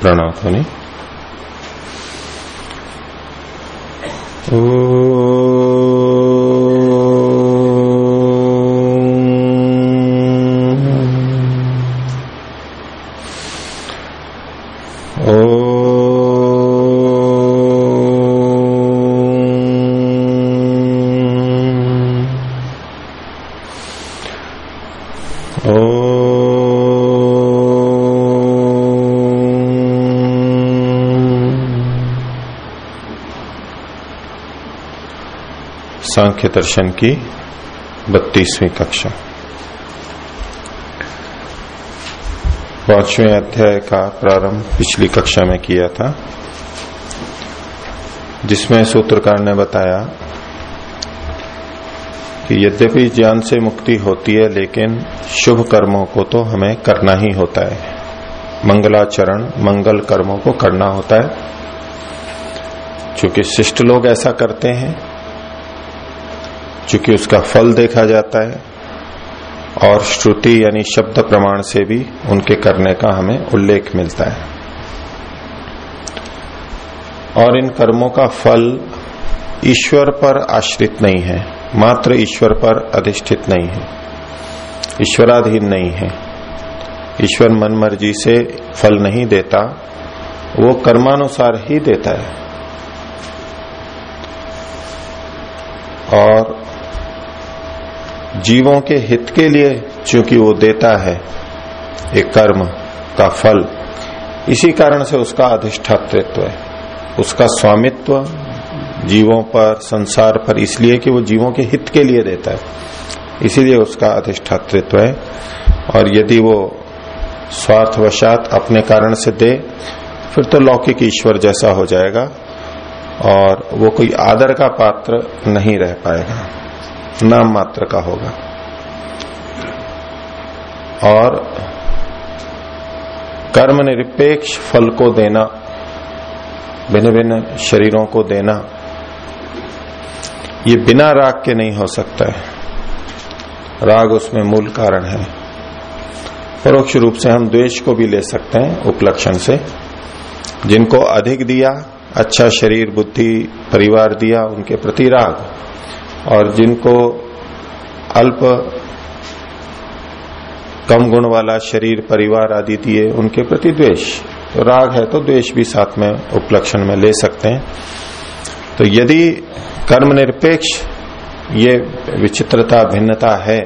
प्रणव ध्वनि। सांख्य दर्शन की बत्तीसवीं कक्षा। पाँचवें अध्याय का प्रारंभ पिछली कक्षा में किया था, जिसमें सूत्रकार ने बताया कि यद्यपि ज्ञान से मुक्ति होती है, लेकिन शुभ कर्मों को तो हमें करना ही होता है। मंगलाचरण, मंगल कर्मों को करना होता है। क्योंकि शिष्ट लोग ऐसा करते हैं चूँकि उसका फल देखा जाता है और श्रुति यानी शब्द प्रमाण से भी उनके करने का हमें उल्लेख मिलता है। और इन कर्मों का फल ईश्वर पर आश्रित नहीं है, मात्र ईश्वर पर अधिष्ठित नहीं है, ईश्वराधीन नहीं है। ईश्वर मन मर्ज़ी से फल नहीं देता, वो कर्मानुसार ही देता है। और जीवों के हित के लिए चूँकि वो देता है, एक कर्म का फल। इसी कारण से उसका अधिष्ठातृत्व है। उसका स्वामित्व जीवों पर, संसार पर, इसलिए कि वो जीवों के हित के लिए देता है। इसीलिए उसका अधिष्ठातृत्व है। और यदि वो स्वार्थवशात अपने कारण से दे, फिर तो लौकिक ईश्वर जैसा हो जाएगा और वो कोई आदर का पात्र नहीं रह पाएगा। नाम मात्र का होगा। और कर्म निरपेक्ष फल को देना भिन्न भिन्न शरीरों को देना, ये बिना राग के नहीं हो सकता है। राग उसमें मूल कारण है। परोक्ष रूप से हम द्वेष को भी ले सकते हैं उपलक्षण से। जिनको अधिक दिया अच्छा शरीर, बुद्धि, परिवार दिया, उनके प्रति राग। और जिनको अल्प कम गुण वाला शरीर, परिवार आदि दिए उनके प्रति द्वेष। तो राग है तो द्वेष भी साथ में उपलक्षण में ले सकते हैं। तो यदि कर्म निरपेक्ष, ये विचित्रता, भिन्नता है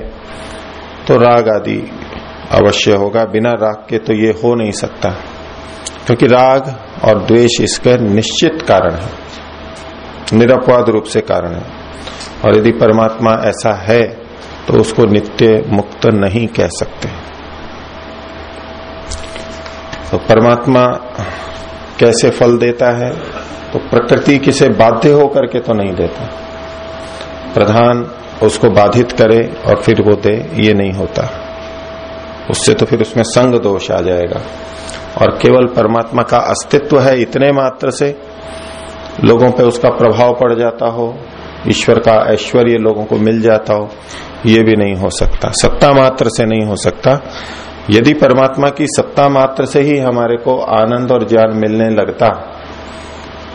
तो राग आदि अवश्य होगा। बिना राग के तो ये हो नहीं सकता। क्योंकि राग और द्वेष इसके निश्चित कारण है। निरपवाद रूप से कारण है। और यदि परमात्मा ऐसा है तो उसको नित्य मुक्त नहीं कह सकते। तो परमात्मा कैसे फल देता है? तो प्रकृति किसे बाध्य होकर के तो नहीं देता। प्रधान उसको बाधित करे और फिर वो दे, ये नहीं होता। उससे तो फिर उसमें संग दोष आ जाएगा। और केवल परमात्मा का अस्तित्व है इतने मात्र से, लोगों पे उसका प्रभाव पड़ जाता हो, ईश्वर का ऐश्वर्य लोगों को मिल जाता हो ये भी नहीं हो सकता। सत्ता मात्र से नहीं हो सकता। यदि परमात्मा की सत्ता मात्र से ही हमारे को आनंद और ज्ञान मिलने लगता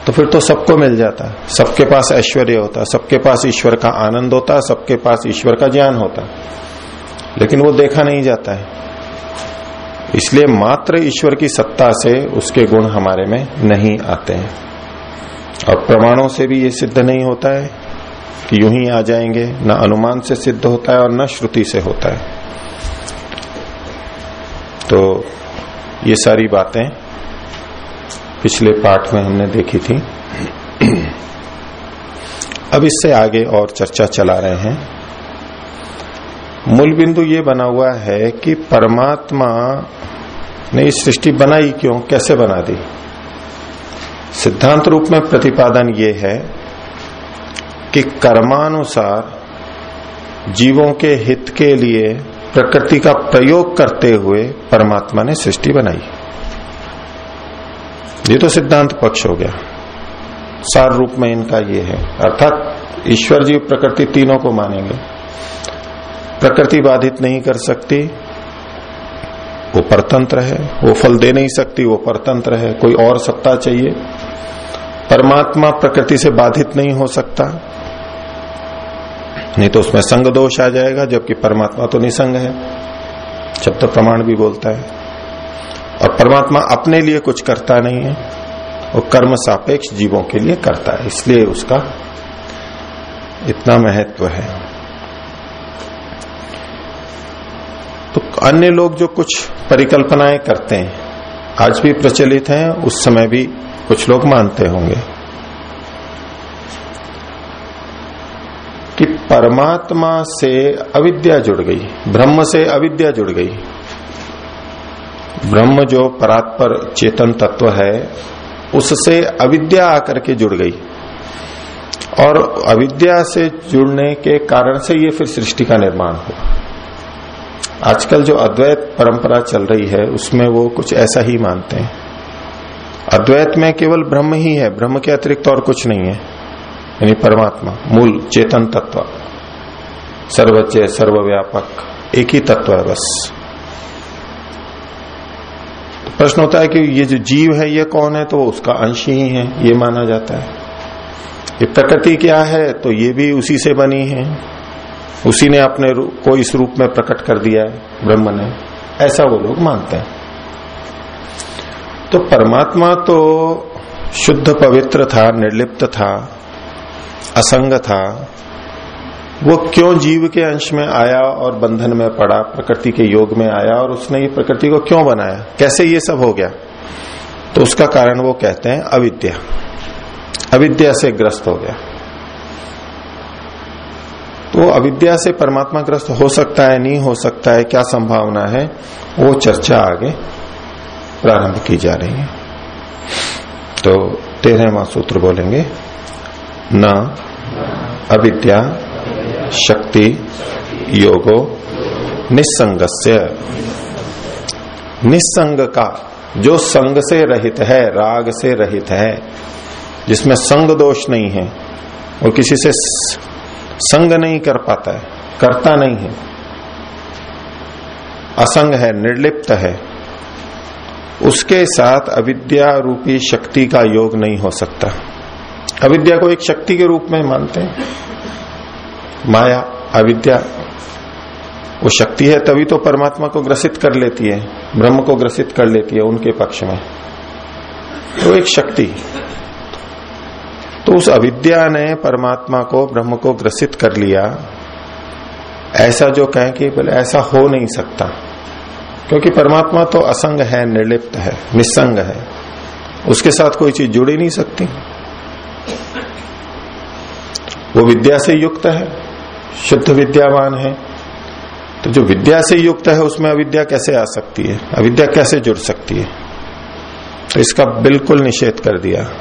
तो फिर तो सबको मिल जाता। सबके पास ऐश्वर्य होता, सबके पास ईश्वर का आनंद होता, सबके पास ईश्वर का ज्ञान होता। लेकिन वो देखा नहीं जाता है। इसलिए मात्र ईश्वर की सत्ता से उसके गुण हमारे में नहीं आते हैं। और प्रमाणों से भी ये सिद्ध नहीं होता है। कि यूँ ही आ जाएँगे। न अनुमान से सिद्ध होता है और न श्रुति से होता है। तो ये सारी बातें पिछले पाठ में हमने देखी थी। अब इससे आगे और चर्चा चला रहे हैं। मूल बिंदु ये बना हुआ है कि परमात्मा ने इस सृष्टि बनाई क्यों? कैसे बना दी? सिद्धांत रूप में प्रतिपादन ये है कि कर्मानुसार जीवों के हित के लिए प्रकृति का प्रयोग करते हुए परमात्मा ने सृष्टि बनाई। ये तो सिद्धांत पक्ष हो गया। सार रूप में इनका ये है। अर्थात ईश्वर जी प्रकृति तीनों को मानेंगे। प्रकृति बाधित नहीं कर सकती, वो परतंत्र है। वो फल दे नहीं सकती, वो परतंत्र है। कोई और सत्ता चाहिए। परमात्मा प्रकृति से बाधित नहीं हो सकता। नहीं तो उसमें संग दोष आ जाएगा, जबकि परमात्मा तो निसंग है। शब्द प्रमाण भी बोलता है। और परमात्मा अपने लिए कुछ करता नहीं है, वो कर्म सापेक्ष जीवों के लिए करता है, इसलिए उसका इतना महत्व है। तो अन्य लोग जो कुछ परिकल्पनाएँ करते हैं, आज भी प्रचलित हैं, उस समय भी कुछ लोग मानते होंगे कि परमात्मा से अविद्या जुड़ गई, ब्रह्म से अविद्या जुड़ गई। ब्रह्म जो परात्पर चेतन तत्व है, उससे अविद्या आकर के जुड़ गई। और अविद्या से जुड़ने के कारण से ये फिर सृष्टि का निर्माण हुआ। आजकल जो अद्वैत परंपरा चल रही है, उसमें वो कुछ ऐसा ही मानते हैं। अद्वैत में केवल ब्रह्म ही है, ब्रह्म के अतिरिक्त और कुछ नहीं है। यानी परमात्मा, मूल चेतन तत्व। सर्वज्ञ सर्वव्यापक, एक ही तत्व है बस। तो प्रश्न होता है कि ये जो जीव है, ये कौन है? तो उसका अंश ही है, ये माना जाता है। ये प्रकृति क्या है? तो ये भी उसी से बनी है। उसी ने अपने को इस रूप में प्रकट कर दिया है, ब्रह्म ने। ऐसा वो लोग मानते हैं। तो परमात्मा तो शुद्ध पवित्र था, निर्लिप्त था। असंग था। वो क्यों जीव के अंश में आया और बंधन में पड़ा, प्रकृति के योग में आया और उसने ये प्रकृति को क्यों बनाया? कैसे ये सब हो गया? तो उसका कारण वो कहते हैं अविद्या। अविद्या से ग्रस्त हो गया। तो अविद्या से परमात्मा ग्रस्त हो सकता है, नहीं हो सकता है, क्या संभावना है? वो चर्चा आगे प्रारंभ की जा रही है। तो तेरहवा सूत्र बोलेंगे, न अविद्या, शक्ति, योगो निसंगस्य निसंग का, जो संग से रहित है, राग से रहित है, जिसमें संग दोष नहीं है, वो किसी से, संग नहीं कर पाता है, करता नहीं है। असंग है, निर्लिप्त है। उसके साथ अविद्या रूपी शक्ति का योग नहीं हो सकता। अविद्या को एक शक्ति के रूप में मानते हैं। माया, अविद्या, वो शक्ति है, तभी तो परमात्मा को ग्रसित कर लेती है, ब्रह्म को ग्रसित कर लेती है उनके पक्ष में। तो एक शक्ति। तो उस अविद्या ने परमात्मा को, ब्रह्म को ग्रसित कर लिया। ऐसा जो कहें कि बोले, ऐसा हो नहीं सकता। क्योंकि परमात्मा तो असंग है, निर्लिप्त है निसंग है। उसके साथ कोई चीज़ जुड़ ही नहीं सकती। वो विद्या से युक्त है, शुद्ध विद्यावान है। तो जो विद्या से युक्त है, उसमें अविद्या कैसे आ सकती है? अविद्या कैसे जुड़ सकती है? तो इसका बिल्कुल निषेध कर दिया।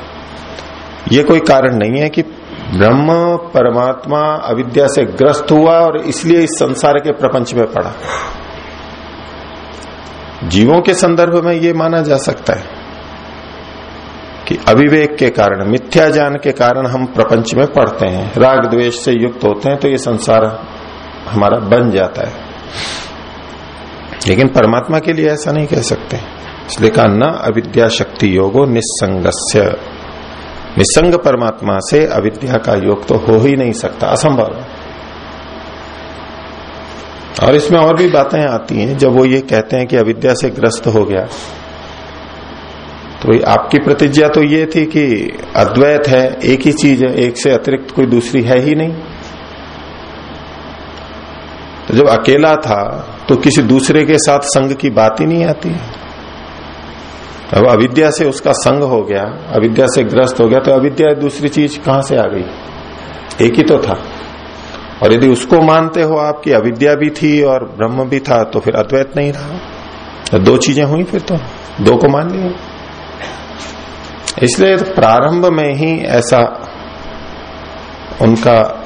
ये कोई कारण नहीं है कि ब्रह्म परमात्मा अविद्या से ग्रस्त हुआ और इसलिए इस संसार के प्रपंच में पड़ा। जीवों के संदर्भ में ये माना जा सकता है। कि अविवेक के कारण, मिथ्या ज्ञान के कारण हम प्रपंच में पढ़ते हैं। राग द्वेष से युक्त होते हैं तो ये संसार हमारा बन जाता है। लेकिन परमात्मा के लिए ऐसा नहीं कह सकते। इसलिए कहा, न अविद्या शक्ति योगो निसंगस्य निसंग परमात्मा से अविद्या का योग तो हो ही नहीं सकता, असंभव और इसमें और भी बातें आती हैं, जब वो ये कहते हैं कि अविद्या से ग्रस्त हो गया। तो भाई आपकी प्रतिज्ञा तो ये थी कि अद्वैत है, एक ही चीज़ है, एक से अतिरिक्त कोई दूसरी है ही नहीं। तो जब अकेला था तो किसी दूसरे के साथ संग की बात ही नहीं आती। अब अविद्या से उसका संग हो गया, अविद्या से ग्रस्त हो गया तो अविद्या दूसरी चीज़ कहाँ से आ गई? एक ही तो था। और यदि उसको मानते हो आप कि अविद्या भी थी और ब्रह्म भी था तो फिर अद्वैत नहीं रहा। तो दो चीज़ें हुई फिर तो दो को मान लिया। इसलिए तो प्रारंभ में ही ऐसा उनका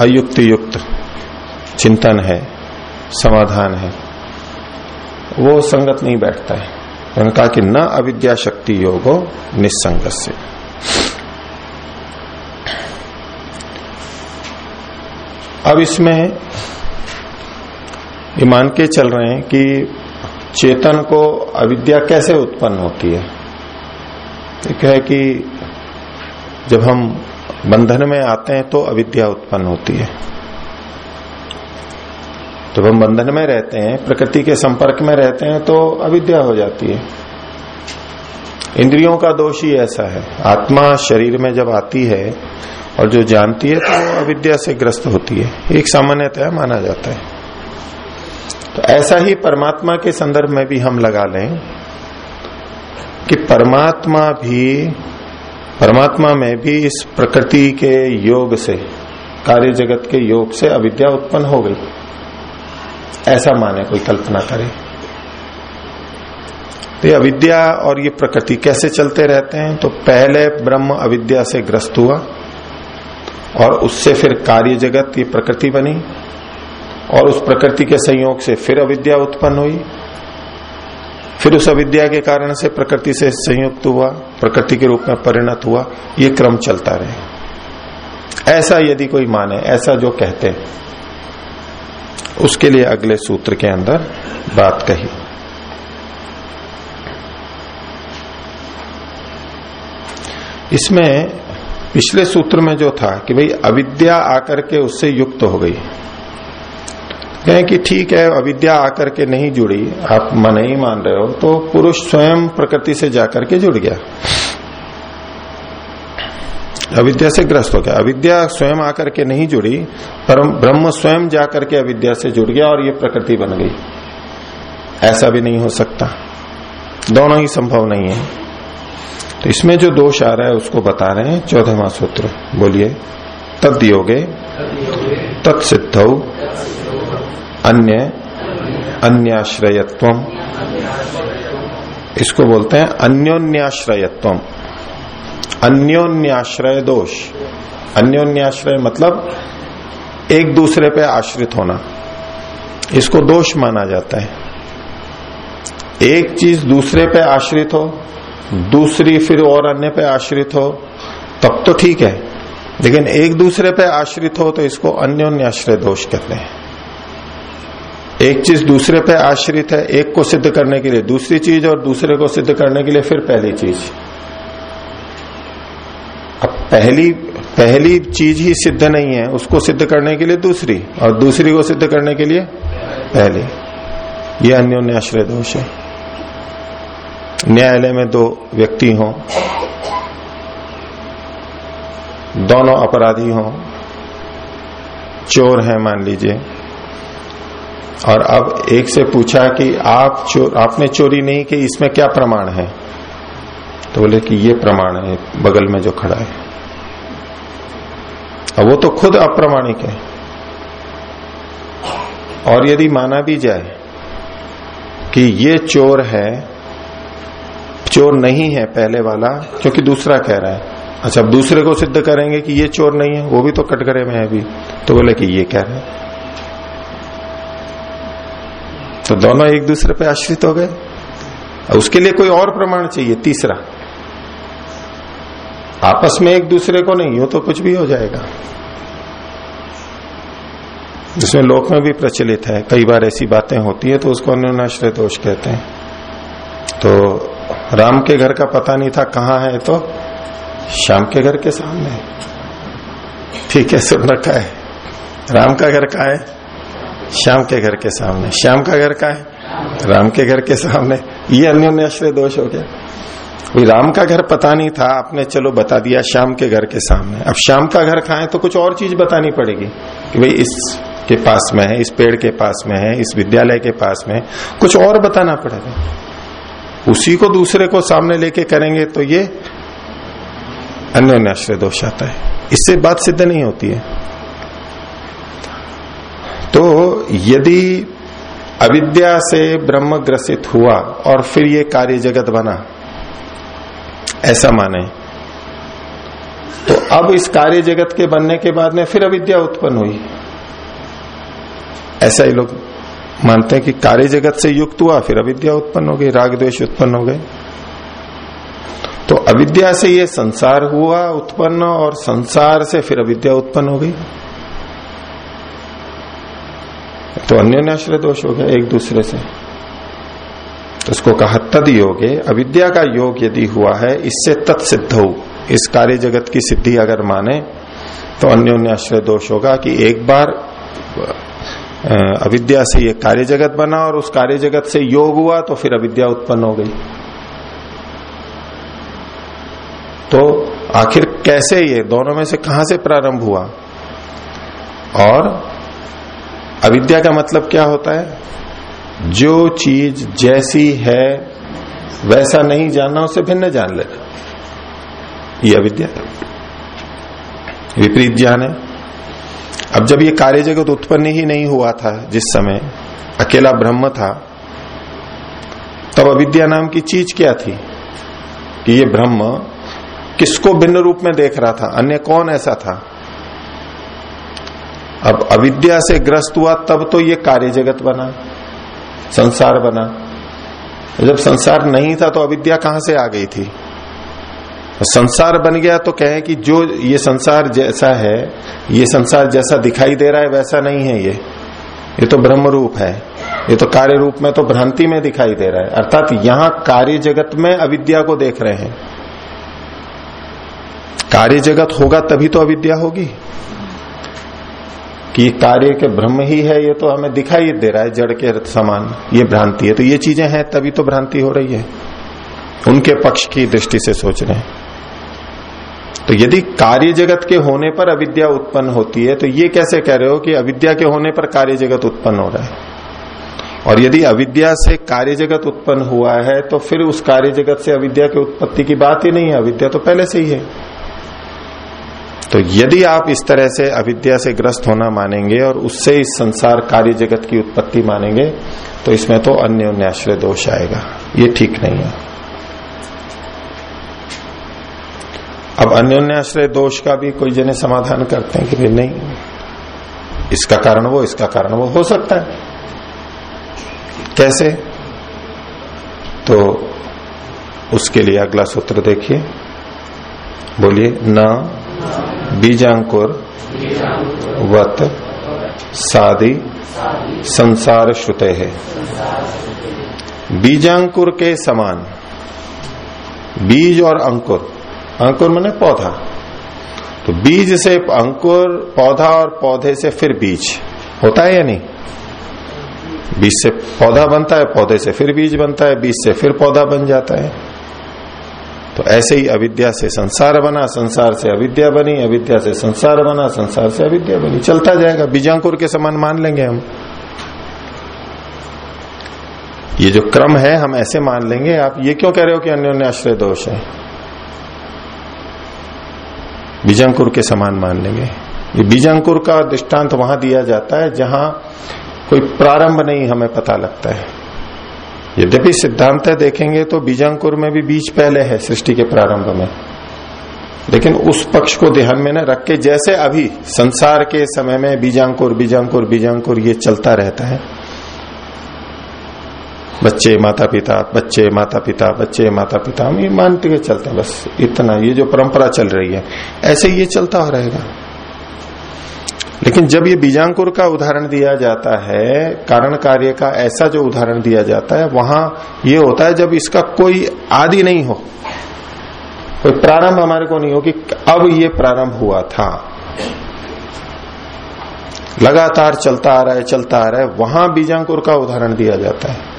अयुक्त युक्त चिंतन है, समाधान है। वो संगत नहीं बैठता है। उन्होंने कहा कि न अविद्या शक्ति योगो निसंग से अब इसमें ये मान के चल रहे हैं कि चेतन को अविद्या कैसे उत्पन्न होती है? एक है कि जब हम बंधन में आते हैं तो अविद्या उत्पन्न होती है। जब हम बंधन में रहते हैं, प्रकृति के संपर्क में रहते हैं तो अविद्या हो जाती है। इंद्रियों का दोष ही ऐसा है। आत्मा शरीर में जब आती है और जो जानती है तो अविद्या से ग्रस्त होती है। एक सामान्यतः माना जाता है। तो ऐसा ही परमात्मा के संदर्भ में भी हम लगा लें कि परमात्मा भी, परमात्मा में भी इस प्रकृति के योग से, कार्य जगत के योग से अविद्या उत्पन्न हो गई। ऐसा माने कोई कल्पना करे। तो ये अविद्या और ये प्रकृति कैसे चलते रहते हैं? तो पहले ब्रह्म अविद्या से ग्रस्त हुआ और उससे फिर कार्य जगत, ये प्रकृति बनी और उस प्रकृति के संयोग से फिर अविद्या उत्पन्न हुई। फिर उस अविद्या के कारण से प्रकृति से संयुक्त हुआ, प्रकृति के रूप में परिणत हुआ, ये क्रम चलता रहे। ऐसा यदि कोई माने, ऐसा जो कहते, उसके लिए अगले सूत्र के अंदर बात कही। इसमें पिछले सूत्र में जो था कि भाई अविद्या आकर के उससे युक्त हो गई। कहें कि ठीक है अविद्या आकर के नहीं जुड़ी आप मन ही मान रहे हो तो पुरुष स्वयं प्रकृति से जाकर के जुड़ गया। अविद्या से ग्रस्त हो गया। अविद्या स्वयं आकर के नहीं जुड़ी पर ब्रह्म स्वयं जाकर के अविद्या से जुड़ गया और ये प्रकृति बन गई। ऐसा भी नहीं हो सकता। दोनों ही संभव नहीं है। तो इसमें जो दोष आ रहा है उसको बता रहे हैं चौदहवा सूत्र। बोलिए तद योगे तत्सिद्ध। अन्य अन्याश्रयत्व इसको बोलते हैं अन्योन्याश्रयत्व अन्योन्याश्रय दोष अन्योन्याश्रय मतलब एक दूसरे पे आश्रित होना। इसको दोष माना जाता है। एक चीज़ दूसरे पे आश्रित हो, दूसरी फिर और अन्य पे आश्रित हो, तब तो ठीक है। लेकिन एक दूसरे पे आश्रित हो तो इसको अन्योन्याश्रय दोष कहते हैं। एक चीज़ दूसरे पे आश्रित है, एक को सिद्ध करने के लिए। दूसरी चीज़ और दूसरे को सिद्ध करने के लिए फिर पहली चीज़। अब पहली पहली चीज़ ही सिद्ध नहीं है, उसको सिद्ध करने के लिए दूसरी, और दूसरी को सिद्ध करने के लिए पहली। ये अन्योन्याश्रय दोष है। न्यायालय में दो व्यक्ति हों, दोनों अपराधी हों, चोर हैं मान लीजिए। और अब एक से पूछा कि आप चोर आपने चोरी नहीं की, इसमें क्या प्रमाण है? तो बोले कि ये प्रमाण है, बगल में जो खड़ा है। अब वो तो खुद अप्रामाणिक है। और यदि माना भी जाए कि ये चोर है, चोर नहीं है पहले वाला, क्योंकि दूसरा कह रहा है। अच्छा अब दूसरे को सिद्ध करेंगे कि ये चोर नहीं है, वो भी तो कटघरे में है अभी। तो बोले कि ये कह रहे हैं। तो दोनों एक दूसरे पे आश्रित हो गए। उसके लिए कोई और प्रमाण चाहिए, तीसरा। आपस में एक दूसरे को नहीं हो तो कुछ भी हो जाएगा। जिसमें लोक में भी प्रचलित है, कई बार ऐसी बातें होती है तो उसको अन्योनाश्रय दोष कहते हैं। तो राम के घर का पता नहीं था कहाँ है तो श्याम के घर के सामने। ठीक है सुन रखा है। राम का घर कहा है? श्याम के घर के सामने। श्याम का घर का है? राम के घर के सामने। ये अन्योन्याश्रय दोष हो गया। कोई राम का घर पता नहीं था, आपने चलो बता दिया श्याम के घर के सामने। अब श्याम का घर है तो कुछ और चीज़ बतानी पड़ेगी कि भाई इस के पास में है, इस पेड़ के पास में है, इस विद्यालय के पास में कुछ और बताना पड़ेगा। उसी को दूसरे को सामने लेके करेंगे तो ये अन्योन्याश्रय दोष आता है। इससे बात सिद्ध नहीं होती है। तो यदि अविद्या से ब्रह्म ग्रसित हुआ और फिर ये कार्य जगत बना, ऐसा माने। तो अब इस कार्य जगत के बनने के बाद में फिर अविद्या उत्पन्न हुई। ऐसा ही लोग मानते हैं कि कार्य जगत से युक्त हुआ, फिर अविद्या उत्पन्न हो गई, राग द्वेष उत्पन्न हो गए। तो अविद्या से ये संसार हुआ उत्पन्न और संसार से फिर अविद्या उत्पन्न हो गई। तो अन्योन्याश्रय दोष हो गया एक दूसरे से। उसको कहा, तद योगे, अविद्या का योग यदि हुआ है, इससे तत्सिद्ध हो। इस कार्य जगत की सिद्धि अगर माने तो अन्योन्य आश्रय दोष होगा कि एक बार अविद्या से ये कार्य जगत बना और उस कार्य जगत से योग हुआ तो फिर अविद्या उत्पन्न हो गई। तो आखिर कैसे ये, दोनों में से कहाँ से प्रारंभ हुआ? और अविद्या का मतलब क्या होता है? जो चीज़ जैसी है, वैसा नहीं जानना, उसे भिन्न जान लेना। ये अविद्या विपरीत ज्ञान है। अब जब ये कार्य जगत उत्पन्न ही नहीं हुआ था, जिस समय अकेला ब्रह्म था, तब अविद्या नाम की चीज़ क्या थी? कि ये ब्रह्म किसको भिन्न रूप में देख रहा था? अन्य कौन ऐसा था? अब अविद्या से ग्रस्त हुआ, तब तो ये कार्य जगत बना, संसार बना। जब संसार नहीं था तो अविद्या कहाँ से आ गई थी? संसार बन गया तो कहे कि जो ये संसार जैसा है, ये संसार जैसा दिखाई दे रहा है, वैसा नहीं है ये। ये तो ब्रह्म रूप है। ये तो कार्य रूप में तो भ्रांति में दिखाई दे रहा है। अर्थात यहाँ कार्य जगत में अविद्या को देख रहे हैं। कार्य जगत होगा तभी तो अविद्या होगी। कि कार्य के ब्रह्म ही है, ये तो हमें दिखाई दे रहा है जड़ के समान, ये भ्रांति है। तो ये चीज़ें हैं, तभी तो भ्रांति हो रही है। उनके पक्ष की दृष्टि से सोच रहे हैं। तो यदि कार्य जगत के होने पर अविद्या उत्पन्न होती है तो ये कैसे कह रहे हो कि अविद्या के होने पर कार्य जगत उत्पन्न हो रहा है? और यदि अविद्या से कार्य जगत उत्पन्न हुआ है तो फिर उस कार्य जगत से अविद्या की उत्पत्ति की बात ही नहीं है। अविद्या तो पहले से ही है। तो यदि आप इस तरह से अविद्या से ग्रस्त होना मानेंगे और उससे इस संसार कार्य जगत की उत्पत्ति मानेंगे तो इसमें तो अन्य अन्याश्रय दोष आएगा। ये ठीक नहीं है। अब अन्योन्याश्रय दोष का भी कोई जने समाधान करते हैं कि भाई नहीं। इसका कारण वो, इसका कारण वो हो सकता है। कैसे? तो उसके लिए अगला सूत्र देखिए। बोलिए, न बीजांकुर, वत, सादी, संसार श्रुते है। बीजांकुर के समान, बीज और अंकुर। अंकुर मैंने पौधा। तो बीज से अंकुर, पौधा और पौधे से फिर बीज। होता है या नहीं? बीज से पौधा बनता है, पौधे से फिर बीज बनता है, बीज से फिर पौधा बन जाता है। तो ऐसे ही अविद्या से संसार बना, संसार से अविद्या बनी, अविद्या से संसार बना, संसार से अविद्या बनी। चलता जाएगा। बीजांकुर के समान मान लेंगे हम। ये जो क्रम है, हम ऐसे मान लेंगे। आप ये क्यों कह रहे हो कि अन्योन्य आश्रय दोष है? बीजांकुर के समान मान लेंगे। ये बीजांकुर का दृष्टांत वहाँ दिया जाता है, जहाँ कोई प्रारंभ नहीं हमें पता लगता है। यद्यपि सिद्धांत देखेंगे तो बीजांकुर में भी बीज पहले है सृष्टि के प्रारंभ में। लेकिन उस पक्ष को ध्यान में न रख के जैसे अभी संसार के समय में बीजांकुर बीजांकुर बीजांकुर ये चलता रहता है। बच्चे माता पिता बच्चे माता पिता बच्चे माता पिता हम ये मानते हुए चलते हैं, बस इतना, ये जो परंपरा चल रही है, ऐसे ये चलता रहेगा। लेकिन जब ये बीजांकुर का उदाहरण दिया जाता है, कारण कार्य का ऐसा जो उदाहरण दिया जाता है, वहाँ ये होता है जब इसका कोई आदि नहीं हो, कोई प्रारंभ हमारे को नहीं हो कि अब ये प्रारंभ हुआ था। लगातार चलता आ रहा है, चलता आ रहा है, वहाँ बीजांकुर का उदाहरण दिया जाता है।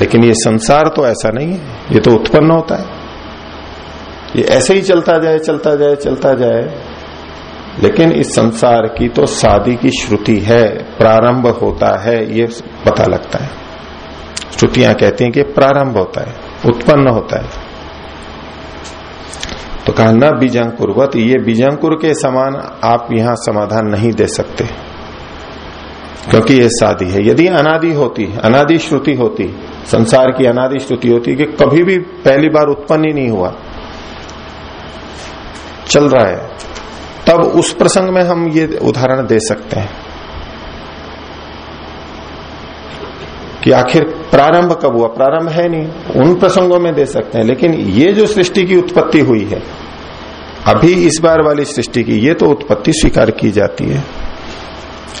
लेकिन ये संसार तो ऐसा नहीं है, ये तो उत्पन्न होता है। ये ऐसे ही चलता जाए चलता जाए चलता जाए लेकिन इस संसार की तो शादी की श्रुति है, प्रारंभ होता है, ये पता लगता है। श्रुतियाँ कहती हैं कि प्रारंभ होता है, उत्पन्न होता है। तो कहा, न बीजांकुरवत ये बीजांकुर के समान आप यहाँ समाधान नहीं दे सकते, क्योंकि ये शादी है। यदि अनादि होती, अनादि श्रुति होती, संसार की अनादि श्रुति होती कि कभी भी पहली बार उत्पन्न ही नहीं हुआ, चल रहा है तब उस प्रसंग में हम ये उदाहरण दे सकते हैं कि आखिर प्रारंभ कब हुआ? प्रारंभ है नहीं। उन प्रसंगों में दे सकते हैं। लेकिन ये जो सृष्टि की उत्पत्ति हुई है, अभी इस बार वाली सृष्टि की, ये तो उत्पत्ति स्वीकार की जाती है।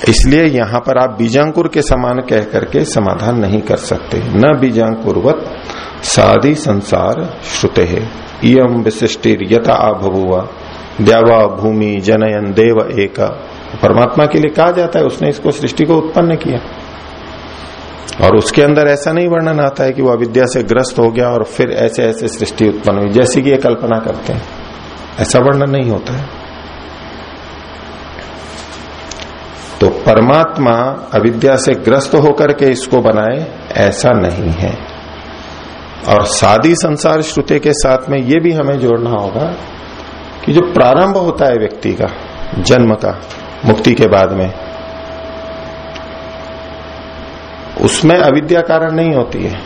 इसलिए यहाँ पर आप बीजांकुर के समान कह करके समाधान नहीं कर सकते। न बीजांकुरवत साधी संसार श्रुते। है इम विशिष्टिर यथा आबुआ द्यावा भूमि जनयन देव एक। परमात्मा के लिए कहा जाता है, उसने इसको सृष्टि को उत्पन्न किया। और उसके अंदर ऐसा नहीं वर्णन आता है कि वो अविद्या से ग्रस्त हो गया और फिर ऐसे ऐसे सृष्टि उत्पन्न हुई, जैसी कि ये कल्पना करते हैं। ऐसा वर्णन नहीं होता है। तो परमात्मा अविद्या से ग्रस्त होकर के इसको बनाए, ऐसा नहीं है। और सादी संसार श्रुति के साथ में ये भी हमें जोड़ना होगा कि जो प्रारंभ होता है व्यक्ति का, जन्म का, मुक्ति के बाद में, उसमें अविद्या कारण नहीं होती है।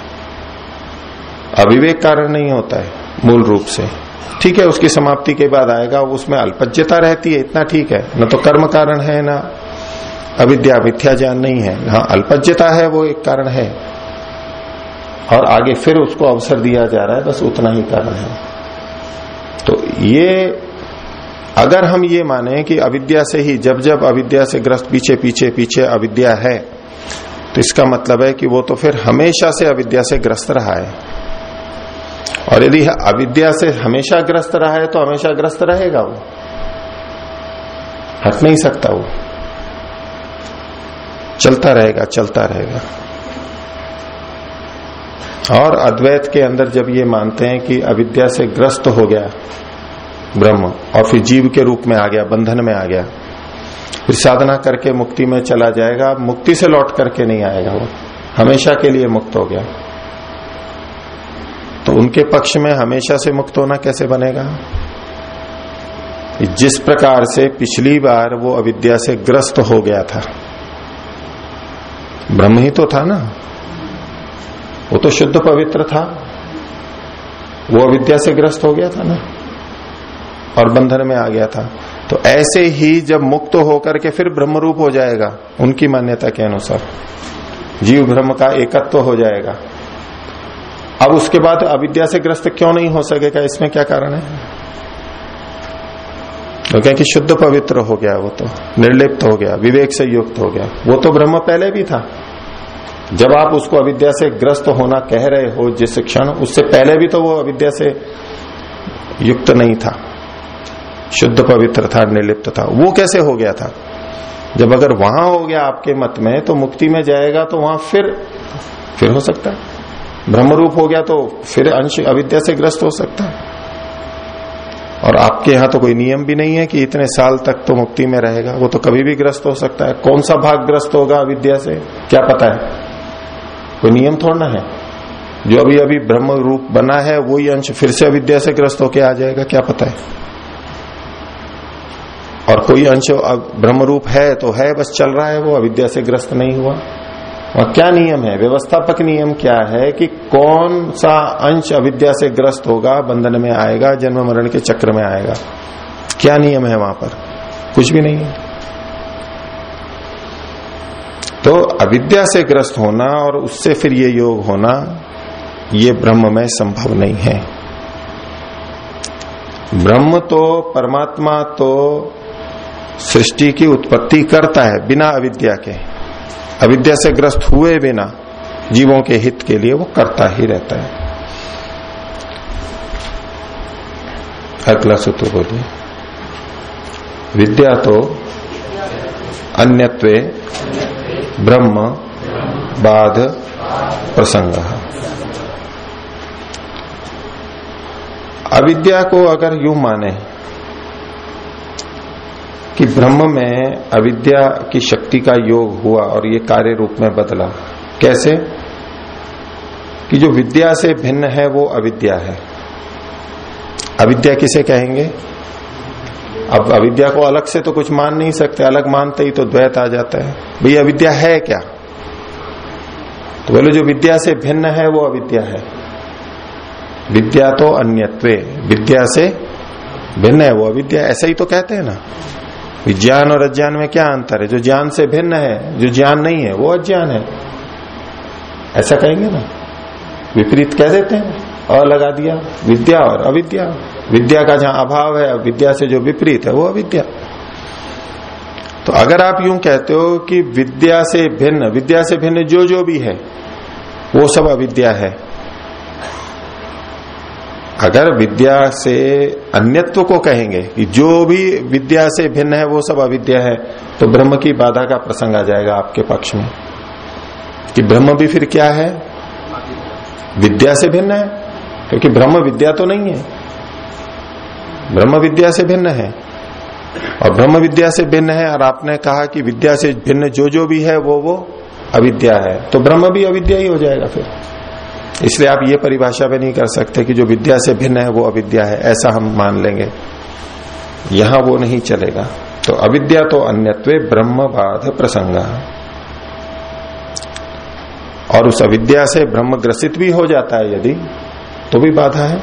अविवेक कारण नहीं होता है, मूल रूप से। ठीक है, उसकी समाप्ति के बाद आएगा उसमें अल्पज्यता रहती है, इतना ठीक है। न तो कर्म कारण है, ना अविद्या, मिथ्या ज्ञान नहीं है। हाँ अल्पज्यता है, वो एक कारण है। और आगे फिर उसको अवसर दिया जा रहा है, बस उतना ही कारण है। तो ये अगर हम ये माने कि अविद्या से ही जब जब अविद्या से ग्रस्त पीछे पीछे पीछे अविद्या है तो इसका मतलब है कि वो तो फिर हमेशा से अविद्या से ग्रस्त रहा है। और यदि अविद्या से हमेशा ग्रस्त रहा है तो हमेशा ग्रस्त रहेगा वो। हट नहीं सकता वो। चलता रहेगा चलता रहेगा। और अद्वैत के अंदर जब ये मानते हैं कि अविद्या से ग्रस्त हो गया ब्रह्म, और फिर जीव के रूप में आ गया, बंधन में आ गया। फिर साधना करके मुक्ति में चला जाएगा, मुक्ति से लौट करके नहीं आएगा वो। हमेशा के लिए मुक्त हो गया। तो उनके पक्ष में हमेशा से मुक्त होना कैसे बनेगा? जिस प्रकार से पिछली बार वो अविद्या से ग्रस्त हो गया था, ब्रह्म ही तो था ना। वो तो शुद्ध पवित्र था। वो अविद्या से ग्रस्त हो गया था ना। और बंधन में आ गया था। तो ऐसे ही जब मुक्त होकर के फिर ब्रह्म रूप हो जाएगा, उनकी मान्यता के अनुसार। जीव ब्रह्म का एकत्व तो हो जाएगा। अब उसके बाद अविद्या से ग्रस्त क्यों नहीं हो सकेगा? इसमें क्या कारण है? तो क्या कि शुद्ध पवित्र हो गया वो तो निर्लिप्त हो गया, विवेक से युक्त हो गया। वो तो ब्रह्म पहले भी था। जब आप उसको अविद्या से ग्रस्त होना कह रहे हो, जिस क्षण, उससे पहले भी तो वो अविद्या से युक्त नहीं था। शुद्ध पवित्र था, निर्लिप्त था। वो कैसे हो गया था? जब अगर वहाँ हो गया आपके मत में तो मुक्ति में जाएगा तो वहाँ फिर फिर हो सकता है। ब्रह्म रूप हो गया तो फिर अंश अविद्या से ग्रस्त हो सकता है। और आपके यहाँ तो कोई नियम भी नहीं है कि इतने साल तक तो मुक्ति में रहेगा। वो तो कभी भी ग्रस्त हो सकता है। कौन सा भाग ग्रस्त होगा अविद्या से? क्या पता है? कोई नियम थोड़ा ना है? जो अभी अभी ब्रह्म रूप बना है, वही अंश फिर से अविद्या से ग्रस्त होके आ जाएगा, क्या पता है? और कोई अंश ब्रह्म रूप है तो है, बस चल रहा है वो, अविद्या से ग्रस्त नहीं हुआ। और क्या नियम है? व्यवस्थापक नियम क्या है कि कौन सा अंश अविद्या से ग्रस्त होगा, बंधन में आएगा, जन्म मरण के चक्र में आएगा? क्या नियम है वहाँ पर? कुछ भी नहीं है। तो अविद्या से ग्रस्त होना और उससे फिर ये योग होना, ये ब्रह्म में संभव नहीं है। ब्रह्म तो परमात्मा तो सृष्टि की उत्पत्ति करता है बिना अविद्या के। अविद्या से ग्रस्त हुए बिना जीवों के हित के लिए वो करता ही रहता है। अगला सूत्र बोलिए। विद्या तो अन्यत्वे ब्रह्म बाध प्रसंग। अविद्या को अगर यूँ माने कि ब्रह्म में अविद्या की शक्ति का योग हुआ और ये कार्य रूप में बदला। कैसे? कि जो विद्या से भिन्न है, वो अविद्या है। अविद्या किसे कहेंगे? अब अविद्या को अलग से तो कुछ मान नहीं सकते, अलग मानते ही तो द्वैत आ जाता है। भाई, अविद्या है क्या? तो बोले, जो विद्या से भिन्न है, वो अविद्या है। विद्या तो अन्यत्वे। विद्या से भिन्न है, वो अविद्या। ऐसा ही तो कहते हैं ना। ज्ञान और अज्ञान में क्या अंतर है? जो ज्ञान से भिन्न है, जो ज्ञान नहीं है, वो अज्ञान है। ऐसा कहेंगे ना? विपरीत कह देते हैं। और लगा दिया, विद्या और अविद्या। विद्या का जहाँ अभाव है, विद्या से जो विपरीत है, वो अविद्या। तो अगर आप यूँ कहते हो कि विद्या से भिन्न, विद्या से भिन्न जो जो भी है, वो सब अविद्या है। अगर विद्या से अन्यत्व को कहेंगे कि जो भी विद्या से भिन्न है, वो सब अविद्या है तो ब्रह्म की बाधा का प्रसंग आ जाएगा आपके पक्ष में। कि ब्रह्म भी फिर क्या है? विद्या से भिन्न है, क्योंकि ब्रह्म विद्या तो नहीं है। ब्रह्म विद्या से भिन्न है। और ब्रह्म विद्या से भिन्न है, और आपने कहा कि विद्या से भिन्न जो जो भी है, वो वो अविद्या है। तो ब्रह्म भी अविद्या ही हो जाएगा फिर। इसलिए आप ये परिभाषा भी नहीं कर सकते कि जो विद्या से भिन्न है, वो अविद्या है। ऐसा हम मान लेंगे। यहाँ वो नहीं चलेगा। तो अविद्या तो अन्यत्वे ब्रह्म बाध प्रसंग। और उस अविद्या से ब्रह्म ग्रसित भी हो जाता है यदि तो भी बाधा है।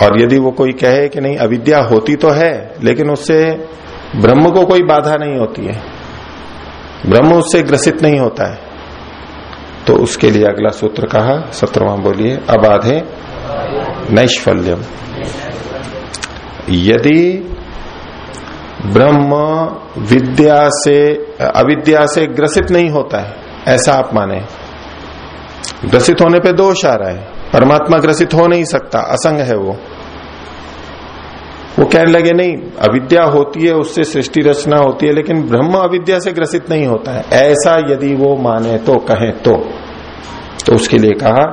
और यदि वो कोई कहे कि नहीं, अविद्या होती तो है, लेकिन उससे ब्रह्म को कोई बाधा नहीं होती है। ब्रह्म उससे ग्रसित नहीं होता है। तो उसके लिए अगला सूत्र कहा? सत्रवा बोलिए, अबाधे नैष्फल्यम। यदि ब्रह्म विद्या से, अविद्या से ग्रसित नहीं होता है, ऐसा आप माने। ग्रसित होने पे दोष आ रहा है, परमात्मा ग्रसित हो नहीं सकता, असंग है वो। वो कहने लगे, नहीं, अविद्या होती है, उससे सृष्टि रचना होती है, लेकिन ब्रह्म अविद्या से ग्रसित नहीं होता है। ऐसा यदि वो माने तो कहे तो। तो उसके लिए कहा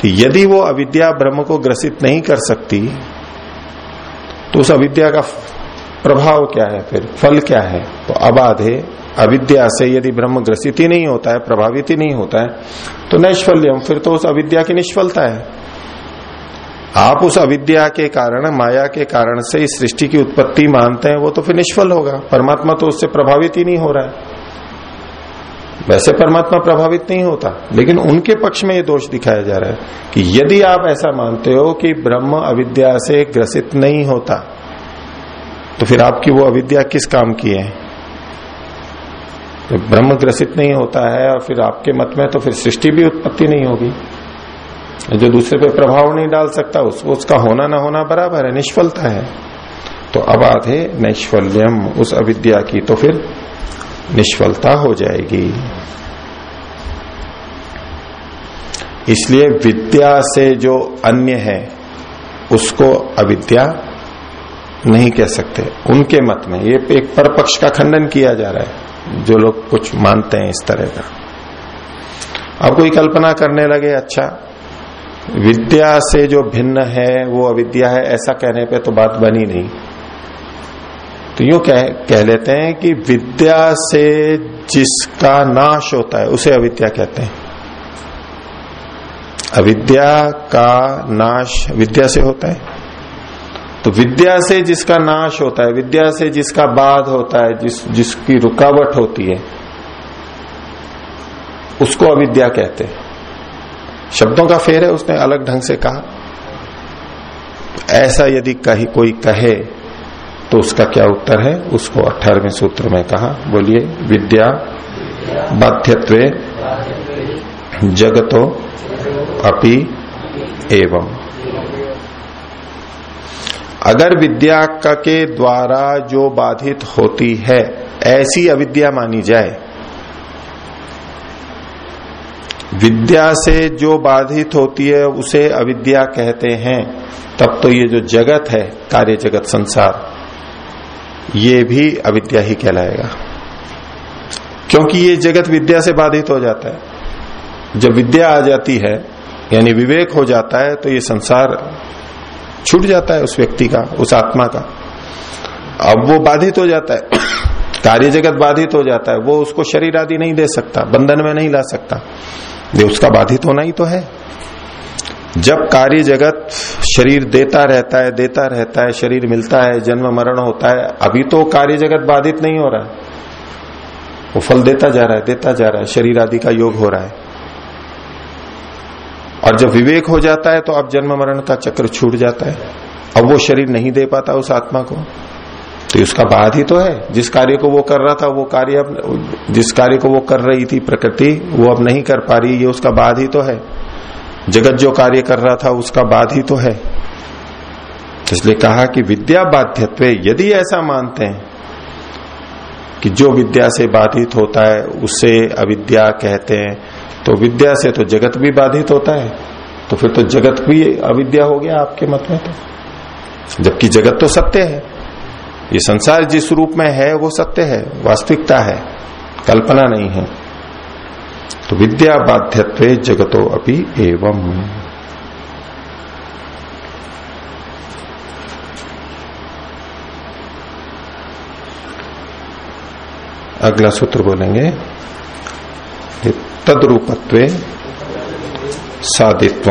कि यदि वो अविद्या ब्रह्म को ग्रसित नहीं कर सकती तो उस अविद्या का प्रभाव क्या है फिर? फल क्या है? तो अबाधे अविद्या से यदि ब्रह्म ग्रसित ही नहीं होता है, प्रभावित ही नहीं होता है तो नैष्फल्यम, फिर तो उस अविद्या की निष्फलता है। आप उस अविद्या के कारण, माया के कारण से इस सृष्टि की उत्पत्ति मानते हैं, वो तो फिर निष्फल होगा। परमात्मा तो उससे प्रभावित ही नहीं हो रहा है। वैसे परमात्मा प्रभावित नहीं होता, लेकिन उनके पक्ष में ये दोष दिखाया जा रहा है कि यदि आप ऐसा मानते हो कि ब्रह्म अविद्या से ग्रसित नहीं होता तो फिर आपकी वो अविद्या किस काम की है? तो ब्रह्म ग्रसित नहीं होता है और फिर आपके मत में तो फिर सृष्टि भी उत्पत्ति नहीं होगी। जो दूसरे पे प्रभाव नहीं डाल सकता उस, उसका होना ना होना बराबर है निष्फलता है। तो अब आधे नैष्फल्यम उस अविद्या की तो फिर निष्फलता हो जाएगी। इसलिए विद्या से जो अन्य है उसको अविद्या नहीं कह सकते। उनके मत में ये एक परपक्ष का खंडन किया जा रहा है जो लोग कुछ मानते हैं इस तरह का। अब कोई कल्पना करने लगे अच्छा विद्या से जो भिन्न है वो अविद्या है ऐसा कहने पे तो बात बनी नहीं। तो यूँ कह, कह लेते हैं कि विद्या से जिसका नाश होता है उसे अविद्या कहते हैं। अविद्या का नाश विद्या से होता है। तो विद्या से जिसका नाश होता है विद्या से जिसका बाध होता है जिस जिसकी रुकावट होती है उसको अविद्या कहते हैं। शब्दों का फेर है, उसने अलग ढंग से कहा। ऐसा यदि कहीं, कोई कहे तो उसका क्या उत्तर है? उसको अठारहवें सूत्र में कहा। बोलिए, विद्या, बाध्यत्व, जगतो, अपि, एवं। अगर विद्या का के द्वारा जो बाधित होती है, ऐसी अविद्या मानी जाए विद्या से जो बाधित होती है, उसे अविद्या कहते हैं। तब तो ये जो जगत है, कार्य जगत संसार, ये भी अविद्या ही कहलाएगा। क्योंकि ये जगत विद्या से बाधित हो जाता है। जब विद्या आ जाती है, यानी विवेक हो जाता है तो ये संसार छूट जाता है उस व्यक्ति का, उस आत्मा का। अब वो बाधित हो जाता है, कार्य जगत बाधित हो जाता है, वो उसको शरीर आदि नहीं दे सकता, बंधन में नहीं ला सकता। ये उसका बाधित होना ही तो है। जब कार्य जगत शरीर देता रहता है, देता रहता है, शरीर मिलता है, जन्म मरण होता है, अभी तो कार्य जगत बाधित नहीं हो रहा है। वो फल देता जा रहा है, देता जा रहा है, शरीर आदि का योग हो रहा है। और जब विवेक हो जाता है तो अब जन्म मरण का चक्र छूट जाता है। अब वो शरीर नहीं दे पाता उस आत्मा को। तो उसका बाध ही तो है। जिस कार्य को वो कर रहा था, वो कार्य अब, जिस कार्य को वो कर रही थी प्रकृति, वो अब नहीं कर पा रही, ये उसका बाध ही तो है। जगत जो कार्य कर रहा था, उसका बाध ही तो है। इसलिए कहा कि विद्या बाध्यत्व, यदि ऐसा मानते हैं कि जो विद्या से बाधित होता है, उसे अविद्या कहते हैं तो विद्या से तो जगत भी बाधित होता है। तो फिर तो जगत भी अविद्या हो गया आपके मत में तो। जबकि जगत तो सत्य है। ये संसार जिस रूप में है, वो सत्य है, वास्तविकता है, कल्पना नहीं है। तो विद्या बाध्यत्व जगतो अपि एवं अगला सूत्र बोलेंगे तद्रूपत्व साधित्व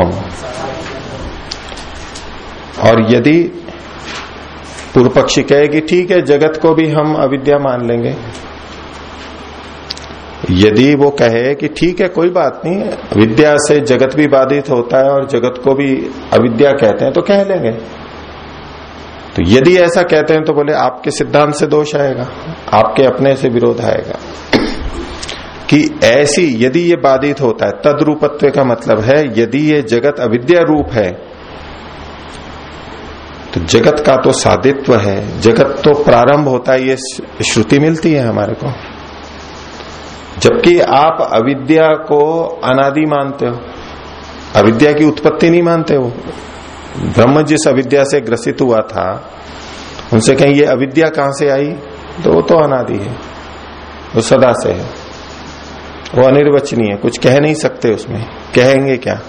और यदि पूर्व पक्षी कहे कि ठीक है, जगत को भी हम अविद्या मान लेंगे। यदि वो कहे कि ठीक है, कोई बात नहीं विद्या से जगत भी बाधित होता है और जगत को भी अविद्या कहते हैं तो कह लेंगे। तो यदि ऐसा कहते हैं तो बोले, आपके सिद्धांत से दोष आएगा, आपके अपने से विरोध आएगा। कि ऐसी यदि ये बाधित होता है, तद्रूपत्व का मतलब है, यदि ये जगत अविद्या रूप है जगत का तो साधित्व है जगत तो प्रारंभ होता है ये श्रुति मिलती है हमारे को। जबकि आप अविद्या को अनादि मानते हो अविद्या की उत्पत्ति नहीं मानते हो। ब्रह्म जिस अविद्या से ग्रसित हुआ था उनसे कहीं ये अविद्या कहाँ से आई? तो वो तो अनादि है वो सदा से है। वो अनिर्वचनीय है कुछ कह नहीं सकते उसमें। कहेंगे क्या?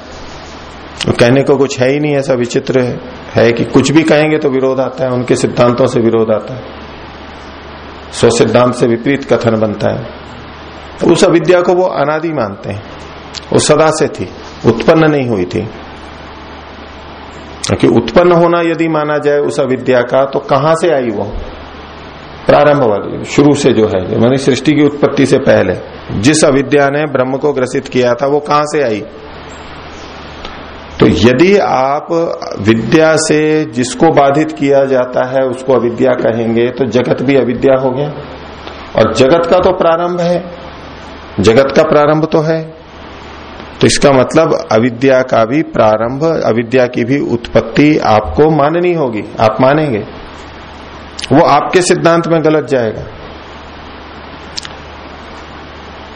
वो कहने को कुछ है ही नहीं ऐसा विचित्र है, है कि कुछ भी कहेंगे तो विरोध आता है, उनके सिद्धांतों से विरोध आता है। स्व सिद्धांत से विपरीत कथन बनता है। तो उस अविद्या को वो अनादि मानते हैं। वो सदा से थी, उत्पन्न नहीं हुई थी। क्योंकि उत्पन्न होना यदि माना जाए उस अविद्या का तो कहाँ से आई वो? प्रारंभ वाली, शुरू से जो है मानी सृष्टि की उत्पत्ति से पहले। जिस अविद्या ने ब्रह्म को ग्रसित किया था, वो कहाँ से आई? तो यदि आप विद्या से जिसको बाधित किया जाता है, उसको अविद्या कहेंगे तो जगत भी अविद्या हो गया। और जगत का तो प्रारंभ है। जगत का प्रारंभ तो है। तो इसका मतलब अविद्या का भी प्रारंभ, अविद्या की भी उत्पत्ति आपको माननी होगी। आप मानेंगे। वो आपके सिद्धांत में गलत जाएगा।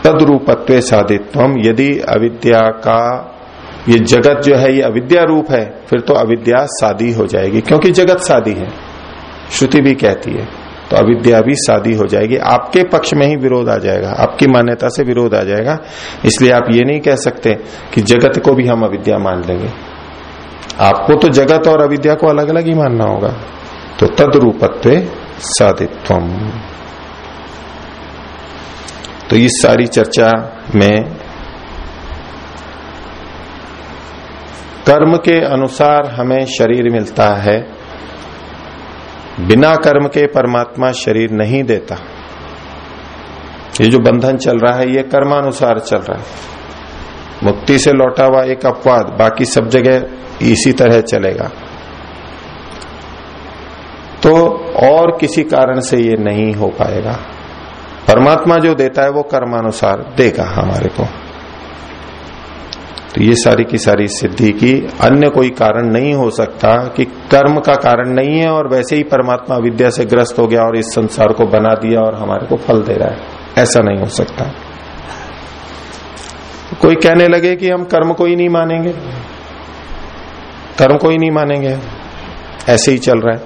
तद्रूपत्व साधित्व यदि अविद्या का ये जगत जो है, ये अविद्या रूप है, फिर तो अविद्या सादी हो जाएगी, क्योंकि जगत सादी है। श्रुति भी कहती है तो अविद्या भी शादी हो जाएगी। आपके पक्ष में ही विरोध आ जाएगा, आपकी मान्यता से विरोध आ जाएगा। इसलिए आप ये नहीं कह सकते कि जगत को भी हम अविद्या मान लेंगे। आपको तो जगत और अविद्या को अलग अलग ही मानना होगा। तो तद रूपत्व साधित्व तो इस सारी चर्चा में कर्म के अनुसार हमें शरीर मिलता है। बिना कर्म के परमात्मा शरीर नहीं देता। ये जो बंधन चल रहा है, ये कर्मानुसार चल रहा है। मुक्ति से लौटा हुआ एक अपवाद, बाकी सब जगह इसी तरह चलेगा। तो और किसी कारण से ये नहीं हो पाएगा। परमात्मा जो देता है, वो कर्मानुसार देगा हमारे को। तो ये सारी की सारी सिद्धि की अन्य कोई कारण नहीं हो सकता कि कर्म का कारण नहीं है और वैसे ही परमात्मा विद्या से ग्रस्त हो गया और इस संसार को बना दिया और हमारे को फल दे रहा है। ऐसा नहीं हो सकता। कोई कहने लगे कि हम कर्म को ही नहीं मानेंगे। कर्म को ही नहीं मानेंगे। ऐसे ही चल रहा है।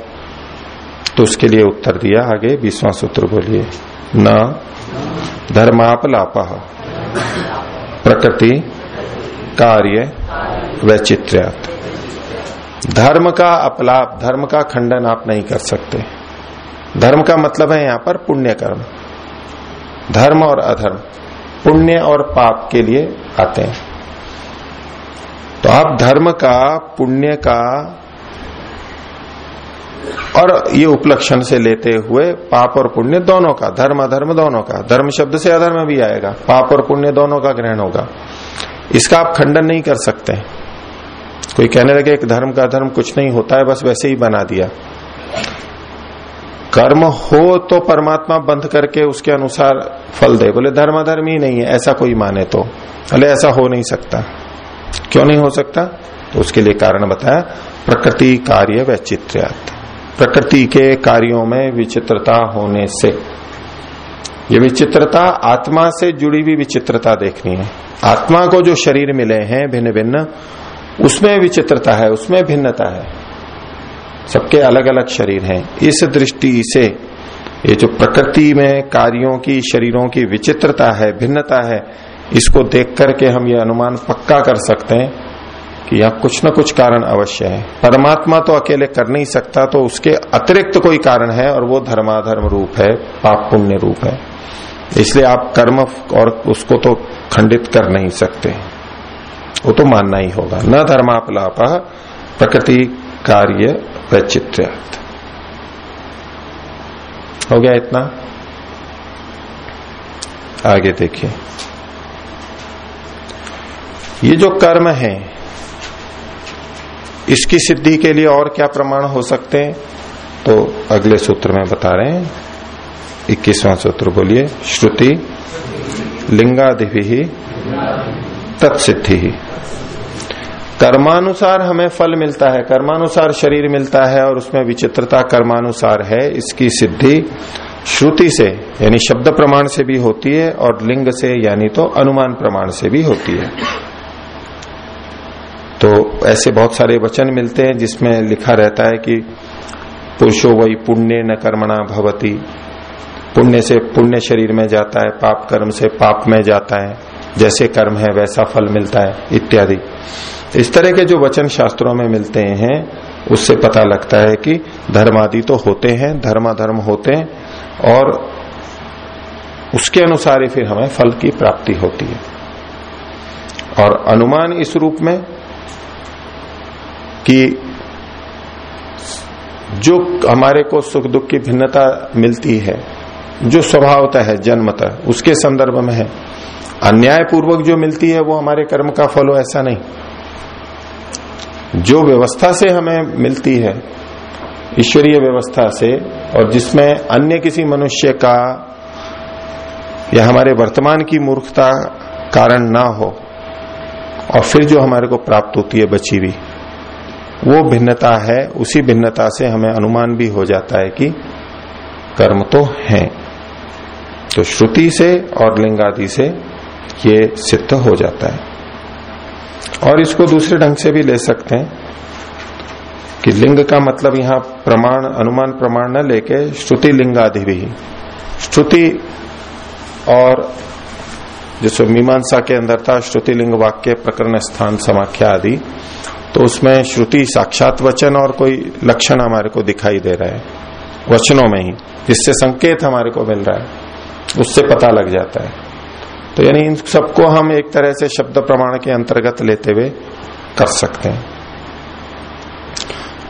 तो उसके लिए उत्तर दिया आगे बीसवां सूत्र बोलिए, न धर्माप लापा प्रकृति कार्य वैचित्र्यात धर्म का अपलाप, धर्म का खंडन आप नहीं कर सकते। धर्म का मतलब है यहाँ पर पुण्य कर्म धर्म और अधर्म, पुण्य और पाप के लिए आते हैं। तो आप धर्म का, पुण्य का और ये उपलक्षण से लेते हुए पाप और पुण्य दोनों का, धर्म अधर्म दोनों का। धर्म शब्द से अधर्म भी आएगा, पाप और पुण्य दोनों का ग्रहण होगा। इसका आप खंडन नहीं कर सकते। कोई कहने लगे एक धर्म का धर्म कुछ नहीं होता है, बस वैसे ही बना दिया। कर्म हो तो परमात्मा बंध करके उसके अनुसार फल दे। बोले धर्म धर्म ही नहीं है, ऐसा कोई माने तो। अरे ऐसा हो नहीं सकता। क्यों नहीं हो सकता? तो उसके लिए कारण बताया, प्रकृति कार्य वैचित्र्यात। प्रकृति के कार्यों में विचित्रता होने से। ये विचित्रता आत्मा से जुड़ी हुई विचित्रता देखनी है। आत्मा को जो शरीर मिले हैं भिन्न भिन्न उसमें विचित्रता है, उसमें भिन्नता है। सबके अलग अलग शरीर हैं। इस दृष्टि से ये जो प्रकृति में कार्यों की, शरीरों की विचित्रता है, भिन्नता है, इसको देख करके हम ये अनुमान पक्का कर सकते हैं कि यहाँ कुछ न कुछ कारण अवश्य है। परमात्मा तो अकेले कर नहीं सकता तो उसके अतिरिक्त कोई कारण है और वो धर्माधर्म रूप है, पाप पुण्य रूप है। इसलिए आप कर्म और उसको तो खंडित कर नहीं सकते। वो तो मानना ही होगा। न धर्मापलाप प्रकृति कार्य वैचित्र हो गया इतना? आगे देखिए। ये जो कर्म है इसकी सिद्धि के लिए और क्या प्रमाण हो सकते हैं? तो अगले सूत्र में बता रहे हैं। इक्कीसवां सूत्र बोलिए, श्रुति लिंगादि ही तत्सिद्धि। ही कर्मानुसार हमें फल मिलता है, कर्मानुसार शरीर मिलता है और उसमें विचित्रता कर्मानुसार है। इसकी सिद्धि श्रुति से, यानी शब्द प्रमाण से भी होती है और लिंग से, यानी तो अनुमान प्रमाण से भी होती है। तो ऐसे बहुत सारे वचन मिलते हैं जिसमें लिखा रहता है कि पुरुषो वही पुण्य न कर्मणा भवती। पुण्य से पुण्य शरीर में जाता है, पाप कर्म से पाप में जाता है। जैसे कर्म है, वैसा फल मिलता है, इत्यादि। इस तरह के जो वचन शास्त्रों में मिलते हैं, उससे पता लगता है कि धर्म आदि तो होते हैं, धर्माधर्म होते हैं, और उसके अनुसार ही फिर हमें फल की प्राप्ति होती है। और अनुमान इस रूप में कि जो हमारे को सुख दुख की भिन्नता मिलती है, जो स्वभावता है, जन्मतः, उसके संदर्भ में है। अन्याय पूर्वक जो मिलती है, वो हमारे कर्म का फल हो, ऐसा नहीं। जो व्यवस्था से हमें मिलती है, ईश्वरीय व्यवस्था से, और जिसमें अन्य किसी मनुष्य का या हमारे वर्तमान की मूर्खता कारण ना हो, और फिर जो हमारे को प्राप्त होती है बची हुई। वो भिन्नता है, उसी भिन्नता से हमें अनुमान भी हो जाता है कि कर्म तो है। तो श्रुति से और लिंगादि से ये सिद्ध हो जाता है। और इसको दूसरे ढंग से भी ले सकते हैं कि लिंग का मतलब यहाँ प्रमाण, अनुमान प्रमाण न लेके श्रुति लिंगादि भी। श्रुति और जैसे मीमांसा के अंदर था, श्रुति लिंग वाक्य प्रकरण स्थान समाख्या आदि तो उसमें श्रुति, साक्षात वचन और कोई लक्षण हमारे को दिखाई दे रहा है। वचनों में ही, जिससे संकेत हमारे को मिल रहा है, उससे पता लग जाता है। तो यानी इन सबको हम एक तरह से शब्द प्रमाण के अंतर्गत लेते हुए कर सकते हैं।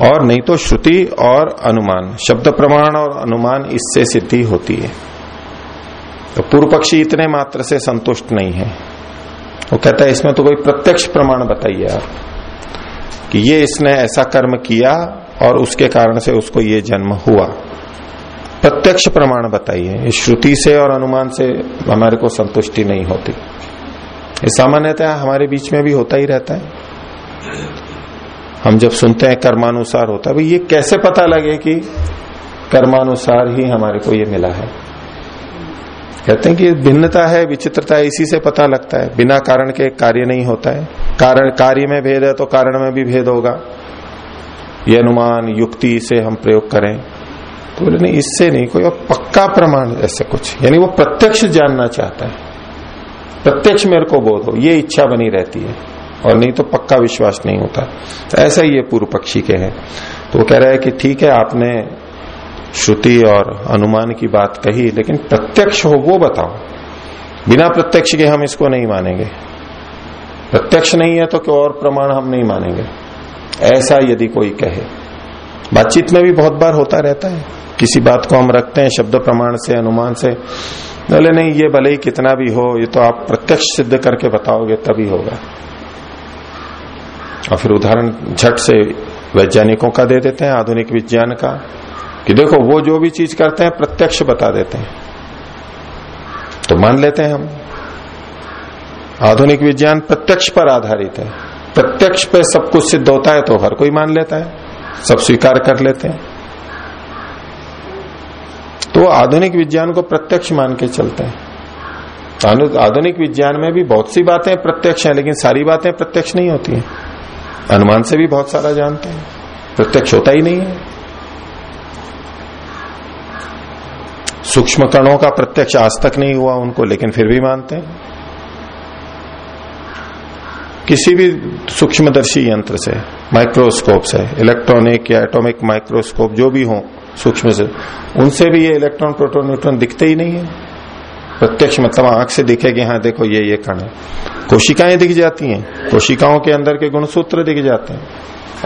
और नहीं तो श्रुति और अनुमान, शब्द प्रमाण और अनुमान इससे सिद्धि होती है। तो पूर्व पक्षी इतने मात्र से संतुष्ट नहीं है। वो कहता है, इसमें तो कोई प्रत्यक्ष प्रमाण बताइए आप। कि ये इसने ऐसा कर्म किया और उसके कारण से उसको ये जन्म हुआ। प्रत्यक्ष प्रमाण बताइए। श्रुति से और अनुमान से हमारे को संतुष्टि नहीं होती। सामान्यतः हमारे बीच में भी होता ही रहता है। हम जब सुनते हैं कर्मानुसार होता है ये कैसे पता लगे कि कर्मानुसार ही हमारे को ये मिला है? कहते हैं कि भिन्नता है, विचित्रता है, इसी से पता लगता है। बिना कारण के कार्य नहीं होता है। कारण, कार्य में भेद है तो कारण में भी भेद होगा। ये अनुमान, युक्ति से हम प्रयोग करें। तो बोले, नहीं, इससे नहीं, कोई और पक्का प्रमाण ऐसे कुछ। यानी वो प्रत्यक्ष जानना चाहता है। प्रत्यक्ष मेरे को बोध हो, ये इच्छा बनी रहती है। और नहीं तो पक्का विश्वास नहीं होता। तो ऐसा ही ये पूर्व पक्षी के हैं। तो वो कह रहा है कि ठीक है, आपने श्रुति और अनुमान की बात कही, लेकिन प्रत्यक्ष हो वो बताओ। बिना प्रत्यक्ष के हम इसको नहीं मानेंगे। प्रत्यक्ष नहीं है तो क्यों और प्रमाण हम नहीं मानेंगे। ऐसा यदि कोई कहे। बातचीत में भी बहुत बार होता रहता है। किसी बात को हम रखते हैं शब्द प्रमाण से, अनुमान से। बोले, नहीं, ये भले ही कितना भी हो, ये तो आप प्रत्यक्ष सिद्ध करके बताओगे, तभी होगा। और फिर उदाहरण झट से वैज्ञानिकों का दे देते हैं, आधुनिक विज्ञान का। कि देखो, वो जो भी चीज़ करते हैं, प्रत्यक्ष बता देते हैं। तो मान लेते हैं हम। आधुनिक विज्ञान प्रत्यक्ष पर आधारित है। प्रत्यक्ष पे सब कुछ सिद्ध होता है तो हर कोई मान लेता है। सब स्वीकार कर लेते हैं। तो आधुनिक विज्ञान को प्रत्यक्ष मान के चलते हैं। आधुनिक विज्ञान में भी बहुत सी बातें प्रत्यक्ष हैं, लेकिन सारी बातें प्रत्यक्ष नहीं होती हैं। अनुमान से भी बहुत सारा जानते हैं। प्रत्यक्ष होता ही नहीं है। सूक्ष्म कणों का प्रत्यक्ष आज तक नहीं हुआ उनको, लेकिन फिर भी मानते हैं। किसी भी सूक्ष्मदर्शी यंत्र से माइक्रोस्कोप से, इलेक्ट्रॉनिक या एटॉमिक माइक्रोस्कोप, जो भी हो, सूक्ष्म से, उनसे भी ये इलेक्ट्रॉन, प्रोटोन, न्यूट्रॉन दिखते ही नहीं है। प्रत्यक्ष मतलब आँख से दिखे कि हाँ देखो ये ये कण है। कोशिकाएँ दिख जाती हैं। कोशिकाओं के अंदर के गुणसूत्र दिख जाते हैं।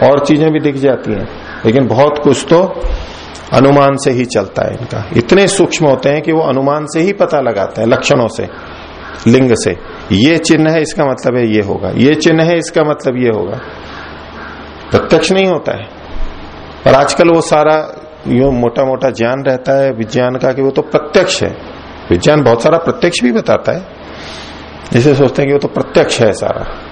और चीज़ें भी दिख जाती हैं। लेकिन बहुत कुछ तो अनुमान से ही चलता है इनका। इतने सूक्ष्म होते हैं कि वो अनुमान से ही पता लगाते हैं, लक्षणों से, लिंग से। ये चिन्ह है, इसका मतलब है ये होगा। ये चिन्ह है, इसका मतलब ये होगा। प्रत्यक्ष नहीं होता है। पर आजकल वो सारा यो मोटा मोटा ज्ञान रहता है, विज्ञान का, कि वो तो प्रत्यक्ष है। विज्ञान बहुत सारा प्रत्यक्ष भी बताता है। जिसे सोचते हैं कि वो तो प्रत्यक्ष है सारा।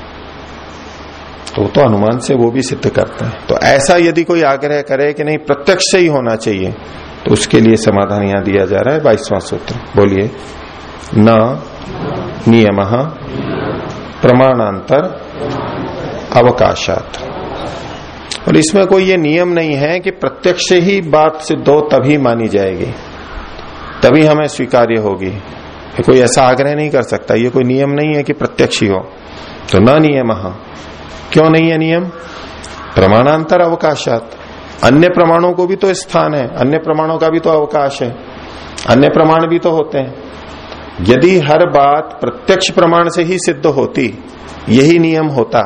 तो तो अनुमान से वो भी सिद्ध करते हैं। तो ऐसा यदि कोई आग्रह करे कि नहीं, प्रत्यक्ष से ही होना चाहिए तो उसके लिए समाधान यहाँ दिया जा रहा है, बाईसवां सूत्र। बोलिए, न नियम प्रमाणांतर अवकाशात। और इसमें कोई ये नियम नहीं है कि प्रत्यक्ष ही बात सिद्ध हो, तभी मानी जाएगी। तभी हमें स्वीकार्य होगी। कोई ऐसा आग्रह नहीं कर सकता। ये कोई नियम नहीं है कि प्रत्यक्ष ही हो। तो न नियम क्यों नहीं है नियम? प्रमाणांतर अवकाशात। अन्य प्रमाणों को भी तो स्थान है, अन्य प्रमाणों का भी तो अवकाश है, अन्य प्रमाण भी तो होते हैं। यदि हर बात प्रत्यक्ष प्रमाण से ही सिद्ध होती, यही नियम होता,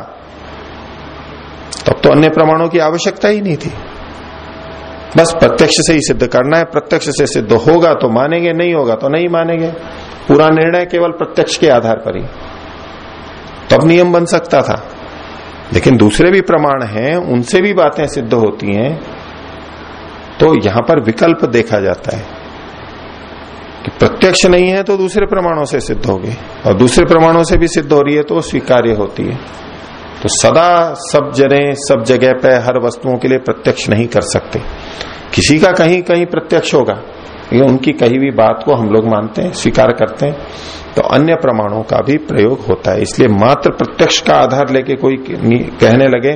तब तो अन्य प्रमाणों की आवश्यकता ही नहीं थी। बस प्रत्यक्ष से ही सिद्ध करना है, प्रत्यक्ष से सिद्ध होगा तो मानेंगे, नहीं होगा तो नहीं मानेंगे। पूरा निर्णय केवल प्रत्यक्ष के आधार पर ही। तब नियम बन सकता था। लेकिन दूसरे भी प्रमाण हैं, उनसे भी बातें सिद्ध होती हैं तो यहाँ पर विकल्प देखा जाता है कि प्रत्यक्ष नहीं है तो दूसरे प्रमाणों से सिद्ध होगी और दूसरे प्रमाणों से भी सिद्ध हो रही है तो स्वीकार्य होती है। तो सदा सब जने सब जगह पे हर वस्तुओं के लिए प्रत्यक्ष नहीं कर सकते। किसी का कहीं कहीं प्रत्यक्ष होगा। लेकिन उनकी कही हुई बात को हम लोग मानते हैं, स्वीकार करते हैं। तो अन्य प्रमाणों का भी प्रयोग होता है। इसलिए मात्र प्रत्यक्ष का आधार लेके कोई कहने लगे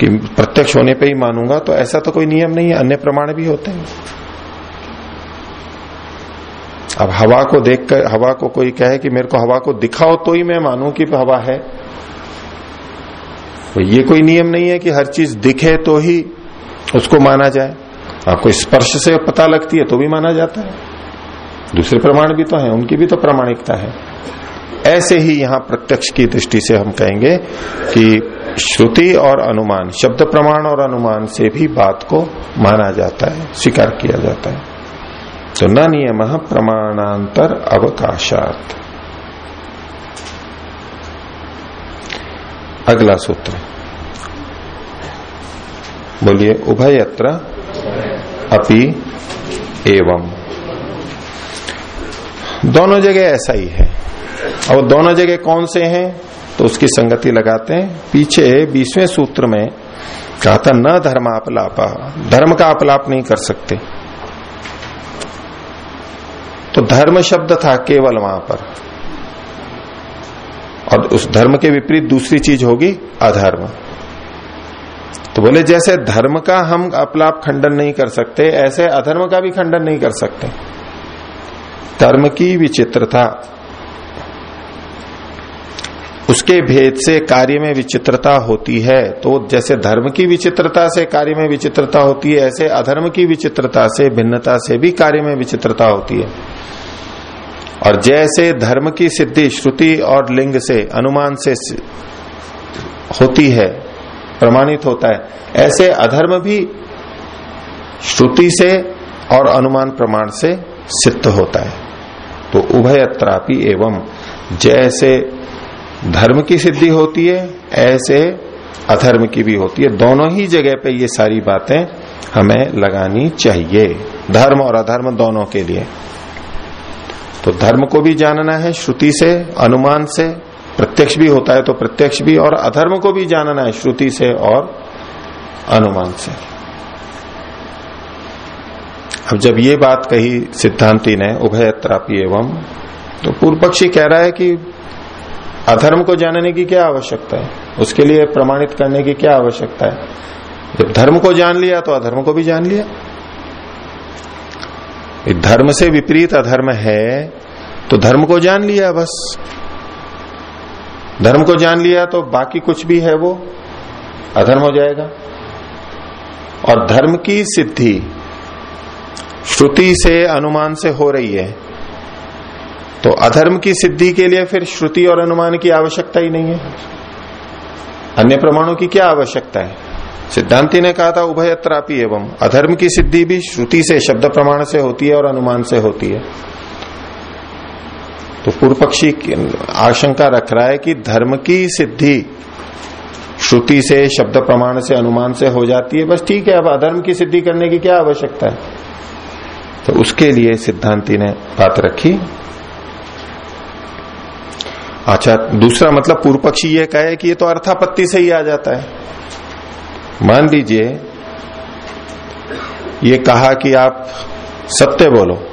कि प्रत्यक्ष होने पे ही मानूँगा तो ऐसा तो कोई नियम नहीं है। अन्य प्रमाण भी होते हैं। अब हवा को देखकर, हवा को कोई कहे कि मेरे को हवा को दिखाओ तो ही मैं मानू कि हवा है। तो ये कोई नियम नहीं है कि हर चीज़ दिखे तो ही उसको माना जाए। आपको स्पर्श से पता लगती है तो भी माना जाता है। दूसरे प्रमाण भी तो है, उनकी भी तो प्रामाणिकता है। ऐसे ही यहाँ प्रत्यक्ष की दृष्टि से हम कहेंगे कि श्रुति और अनुमान, शब्द प्रमाण और अनुमान से भी बात को माना जाता है, स्वीकार किया जाता है। तो न नियम प्रमाणांतर अवकाशात। अगला सूत्र। बोलिए, उभयत्र अपि एवं। दोनों जगह ऐसा ही है। और दोनों जगह कौन से हैं तो उसकी संगति लगाते हैं। पीछे बीसवें सूत्र में कहा था न धर्मापलाप, धर्म का अपलाप नहीं कर सकते। तो धर्म शब्द था केवल वहाँ पर। और उस धर्म के विपरीत दूसरी चीज़ होगी, अधर्म। तो बोले, जैसे धर्म का हम अपलाप खंडन नहीं कर सकते, ऐसे अधर्म का भी खंडन नहीं कर सकते। धर्म की विचित्रता, उसके भेद से कार्य में विचित्रता होती है तो जैसे धर्म की विचित्रता से कार्य में विचित्रता होती है, ऐसे अधर्म की विचित्रता से भिन्नता से भी कार्य में विचित्रता होती है। और जैसे धर्म की सिद्धि, श्रुति और लिंग से, अनुमान से होती है प्रमाणित होता है। ऐसे अधर्म भी श्रुति से और अनुमान प्रमाण से सिद्ध होता है। तो उभयत्रापि एवं जैसे धर्म की सिद्धि होती है, ऐसे अधर्म की भी होती है। दोनों ही जगह पे ये सारी बातें हमें लगानी चाहिए। धर्म और अधर्म दोनों के लिए। तो धर्म को भी जानना है, श्रुति से, अनुमान से प्रत्यक्ष भी होता है तो प्रत्यक्ष भी, और अधर्म को भी जानना है श्रुति से और अनुमान से। अब जब ये बात कही सिद्धांति ने, उभयत्रापी एवं तो पूर्व पक्षी कह रहा है कि अधर्म को जानने की क्या आवश्यकता है? उसके लिए प्रमाणित करने की क्या आवश्यकता है? जब धर्म को जान लिया तो अधर्म को भी जान लिया। धर्म से विपरीत अधर्म है तो धर्म को जान लिया बस। धर्म को जान लिया तो बाकी कुछ भी है वो? अधर्म हो जाएगा। और धर्म की सिद्धि श्रुति से अनुमान से हो रही है। तो अधर्म की सिद्धि के लिए फिर श्रुति और अनुमान की आवश्यकता ही नहीं है। अन्य प्रमाणों की क्या आवश्यकता है? सिद्धांति ने कहा था, उभयत्रापि एवं। अधर्म की सिद्धि भी श्रुति से, शब्द प्रमाण से होती है और अनुमान से होती है। तो पूर्व पक्षी आशंका रख रहा है कि धर्म की सिद्धि श्रुति से, शब्द प्रमाण से, अनुमान से हो जाती है। बस ठीक है, अब अधर्म की सिद्धि करने की क्या आवश्यकता है? तो उसके लिए सिद्धांति ने बात रखी। अच्छा दूसरा मतलब पूर्व पक्षी ये कहे कि ये तो अर्थापत्ति से ही आ जाता है। मान लीजिए, ये कहा कि आप सत्य बोलो।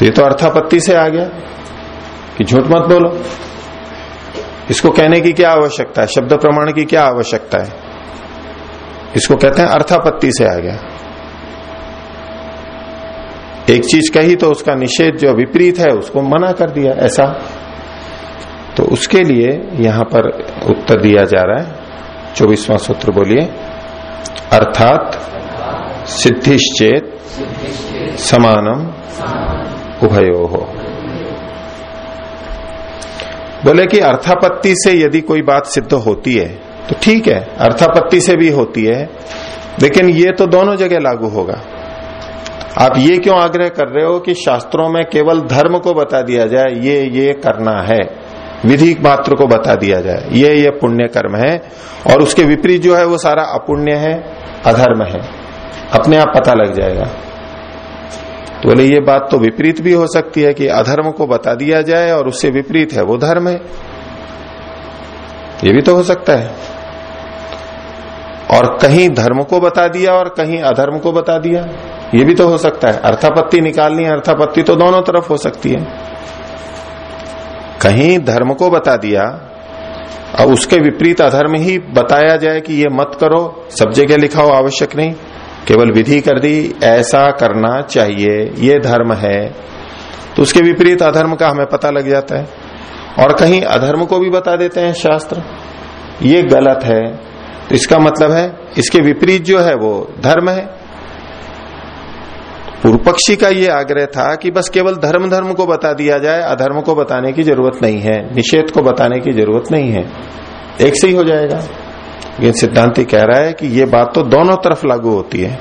तो ये तो अर्थापत्ति से आ गया कि झूठ मत बोलो। इसको कहने की क्या आवश्यकता है? शब्द प्रमाण की क्या आवश्यकता है? इसको कहते हैं अर्थापत्ति से आ गया। एक चीज़ कही तो उसका निषेध जो विपरीत है, उसको मना कर दिया ऐसा। तो उसके लिए यहाँ पर उत्तर दिया जा रहा है। चौबीसवां सूत्र बोलिए, अर्थात सिद्धिश्चेत समानम उभयो। हो बोले कि अर्थापत्ति से यदि कोई बात सिद्ध होती है तो ठीक है, अर्थापत्ति से भी होती है, लेकिन ये तो दोनों जगह लागू होगा। आप ये क्यों आग्रह कर रहे हो कि शास्त्रों में केवल धर्म को बता दिया जाए, ये ये करना है, विधि मात्र को बता दिया जाए, ये ये पुण्य कर्म है, और उसके विपरीत जो है वो सारा अपुण्य है, अधर्म है, अपने आप पता लग जाएगा। तो बोले, ये बात तो विपरीत भी हो सकती है कि अधर्म को बता दिया जाए और उससे विपरीत है वो धर्म है। ये भी तो हो सकता है। और कहीं धर्म को बता दिया और कहीं अधर्म को बता दिया, ये भी तो हो सकता है। अर्थापत्ति निकालनी है, अर्थापत्ति तो दोनों तरफ़ हो सकती है। कहीं धर्म को बता दिया और उसके विपरीत अधर्म ही बताया जाए कि ये मत करो, सब जगह लिखा हो आवश्यक नहीं। केवल विधि कर दी, ऐसा करना चाहिए, ये धर्म है। तो उसके विपरीत अधर्म का हमें पता लग जाता है। और कहीं अधर्म को भी बता देते हैं शास्त्र। ये गलत है। तो इसका मतलब है, इसके विपरीत जो है, वो धर्म है। पूर्व पक्षी का ये आग्रह था कि बस केवल धर्म धर्म को बता दिया जाए, अधर्म को बताने की ज़रूरत नहीं है, निषेध को बताने की ज़रूरत नहीं है। एक से ही हो जाएगा। लेकिन सिद्धांति कह रहा है कि ये बात तो दोनों तरफ़ लागू होती है।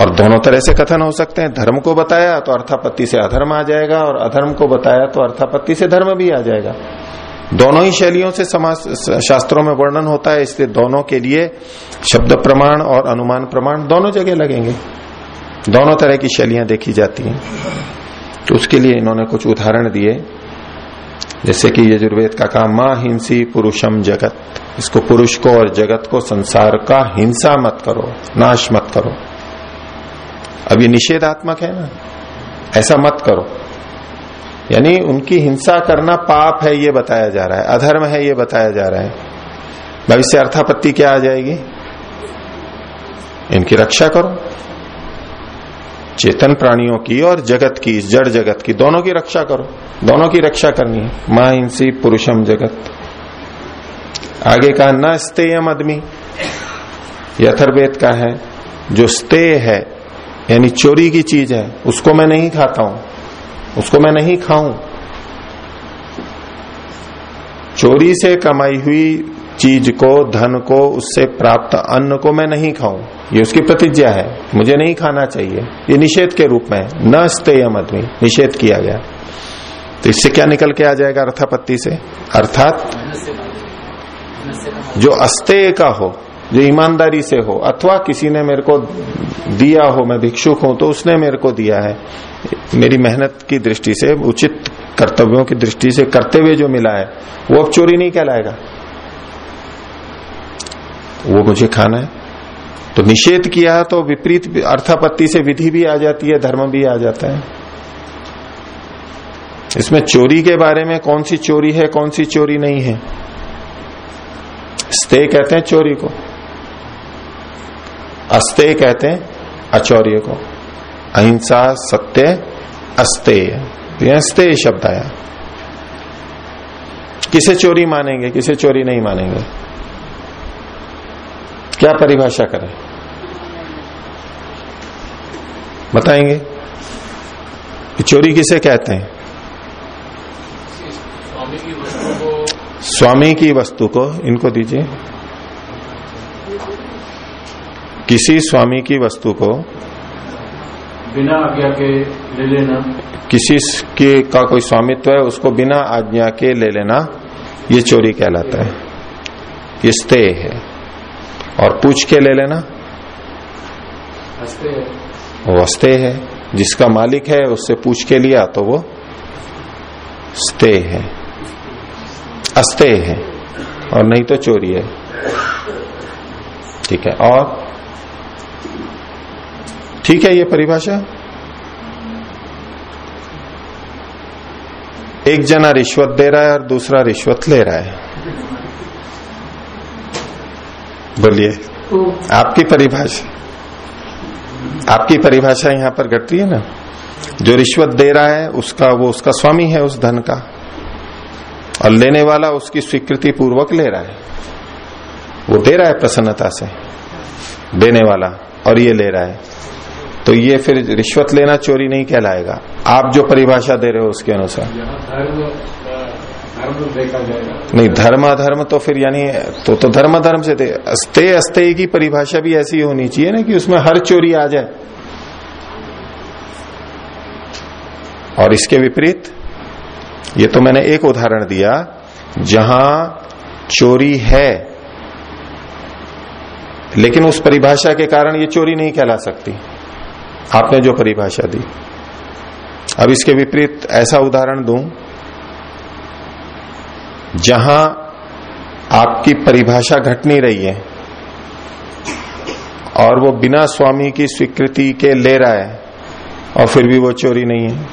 और दोनों तरह से कथन हो सकते हैं। धर्म को बताया तो अर्थापत्ति से अधर्म आ जाएगा और अधर्म को बताया तो अर्थापत्ति से धर्म भी आ जाएगा। दोनों ही शैलियों से समाज, शास्त्रों में वर्णन होता है, इसलिए दोनों के लिए शब्द प्रमाण और अनुमान प्रमाण दोनों जगह लगेंगे। दोनों तरह की शैलियाँ देखी जाती हैं। तो उसके लिए इन्होंने कुछ उदाहरण दिए। जैसे कि यजुर्वेद का कहा माँ हिंसी, पुरुषम जगत। इसको पुरुष को और जगत को संसार का हिंसा मत करो, नाश मत करो। अब ये निषेधात्मक है ना? ऐसा मत करो। यानी उनकी हिंसा करना पाप है, ये बताया जा रहा है। अधर्म है, ये बताया जा रहा है। भविष्य अर्थापत्ति क्या आ जाएगी? इनकी रक्षा करो। चेतन प्राणियों की और जगत की जड़ जगत की, दोनों की रक्षा करो। दोनों की रक्षा करनी है। माँ हिंसी पुरुषम जगत। आगे का न स्तेयम आदमी यथर्वेद का है, जो स्ते है, यानी चोरी की चीज़ है, उसको मैं नहीं खाता हूँ। उसको मैं नहीं खाऊं। चोरी से कमाई हुई चीज़ को, धन को, उससे प्राप्त अन्न को मैं नहीं खाऊं। ये उसकी प्रतिज्ञा है। मुझे नहीं खाना चाहिए। ये निषेध के रूप में न स्तेयम आदमी निषेध किया गया। तो इससे क्या निकल के आ जाएगा अर्थापत्ति से? अर्थात जो अस्तेय का हो, जो ईमानदारी से हो, अथवा किसी ने मेरे को दिया हो, मैं भिक्षुक हूँ तो उसने मेरे को दिया है। मेरी मेहनत की दृष्टि से, उचित कर्तव्यों की दृष्टि से, करते हुए जो मिला है, वो अब चोरी नहीं कहलाएगा। वो मुझे खाना है। तो निषेध किया तो विपरीत अर्थापत्ति से विधि भी आ जाती है, धर्म भी आ जाता है। इसमें चोरी के बारे में कौन सी चोरी है, कौन सी चोरी नहीं है? स्ते कहते हैं चोरी को। अस्ते कहते हैं अचौर्य को। अहिंसा, सत्य अस्तेय तो स्तेय शब्द आया। किसे चोरी मानेंगे, किसे चोरी नहीं मानेंगे? क्या परिभाषा करें? बताएँगे? कि चोरी किसे कहते हैं? स्वामी की वस्तु को इनको दीजिए। किसी स्वामी की वस्तु को बिना आज्ञा के ले लेना। किसी के का कोई स्वामित्व है उसको बिना आज्ञा के ले लेना ये चोरी कहलाता है। ये स्ते है। और पूछ के ले लेना। हँसते वो अस्ते है। जिसका मालिक है उससे पूछ के लिया तो वो स्ते है। अस्ते है। और नहीं तो चोरी है। ठीक है। और? ठीक है ये परिभाषा? एक जना रिश्वत दे रहा है और दूसरा रिश्वत ले रहा है। बोलिए। आपकी परिभाषा। आपकी परिभाषा यहाँ पर घटती है ना? जो रिश्वत दे रहा है उसका वो उसका स्वामी है उस धन का। और लेने वाला उसकी स्वीकृति पूर्वक ले रहा है। वो दे रहा है प्रसन्नता से देने वाला और ये ले रहा है। तो ये फिर रिश्वत लेना चोरी नहीं कहलाएगा। आप जो परिभाषा दे रहे हो उसके अनुसार। धर्म देखा जाएगा। नहीं धर्म अधर्म तो फिर यानी तो तो धर्म धर्म से थे अस्ते अस्ते की परिभाषा भी ऐसी होनी चाहिए ना कि उसमें हर चोरी आ जाए। और इसके विपरीत, ये तो मैंने एक उदाहरण दिया, जहाँ चोरी है, लेकिन उस परिभाषा के कारण ये चोरी नहीं कहला सकती। आपने जो परिभाषा दी। अब इसके विपरीत ऐसा उदाहरण दूँ जहाँ आपकी परिभाषा घट नहीं रही है और वो बिना स्वामी की स्वीकृति के ले रहा है और फिर भी वो चोरी नहीं है।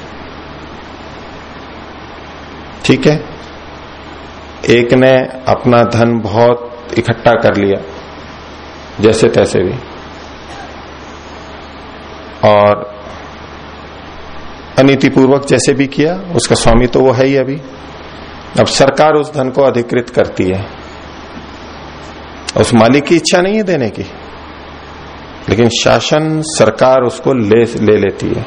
ठीक है? एक ने अपना धन बहुत इकट्ठा कर लिया, जैसे तैसे भी। और अनितिपूर्वक जैसे भी किया, उसका स्वामी तो वो है ही अभी। अब सरकार उस धन को अधिकृत करती है। उस मालिक की इच्छा नहीं है देने की। लेकिन शासन, सरकार उसको ले ले लेती है।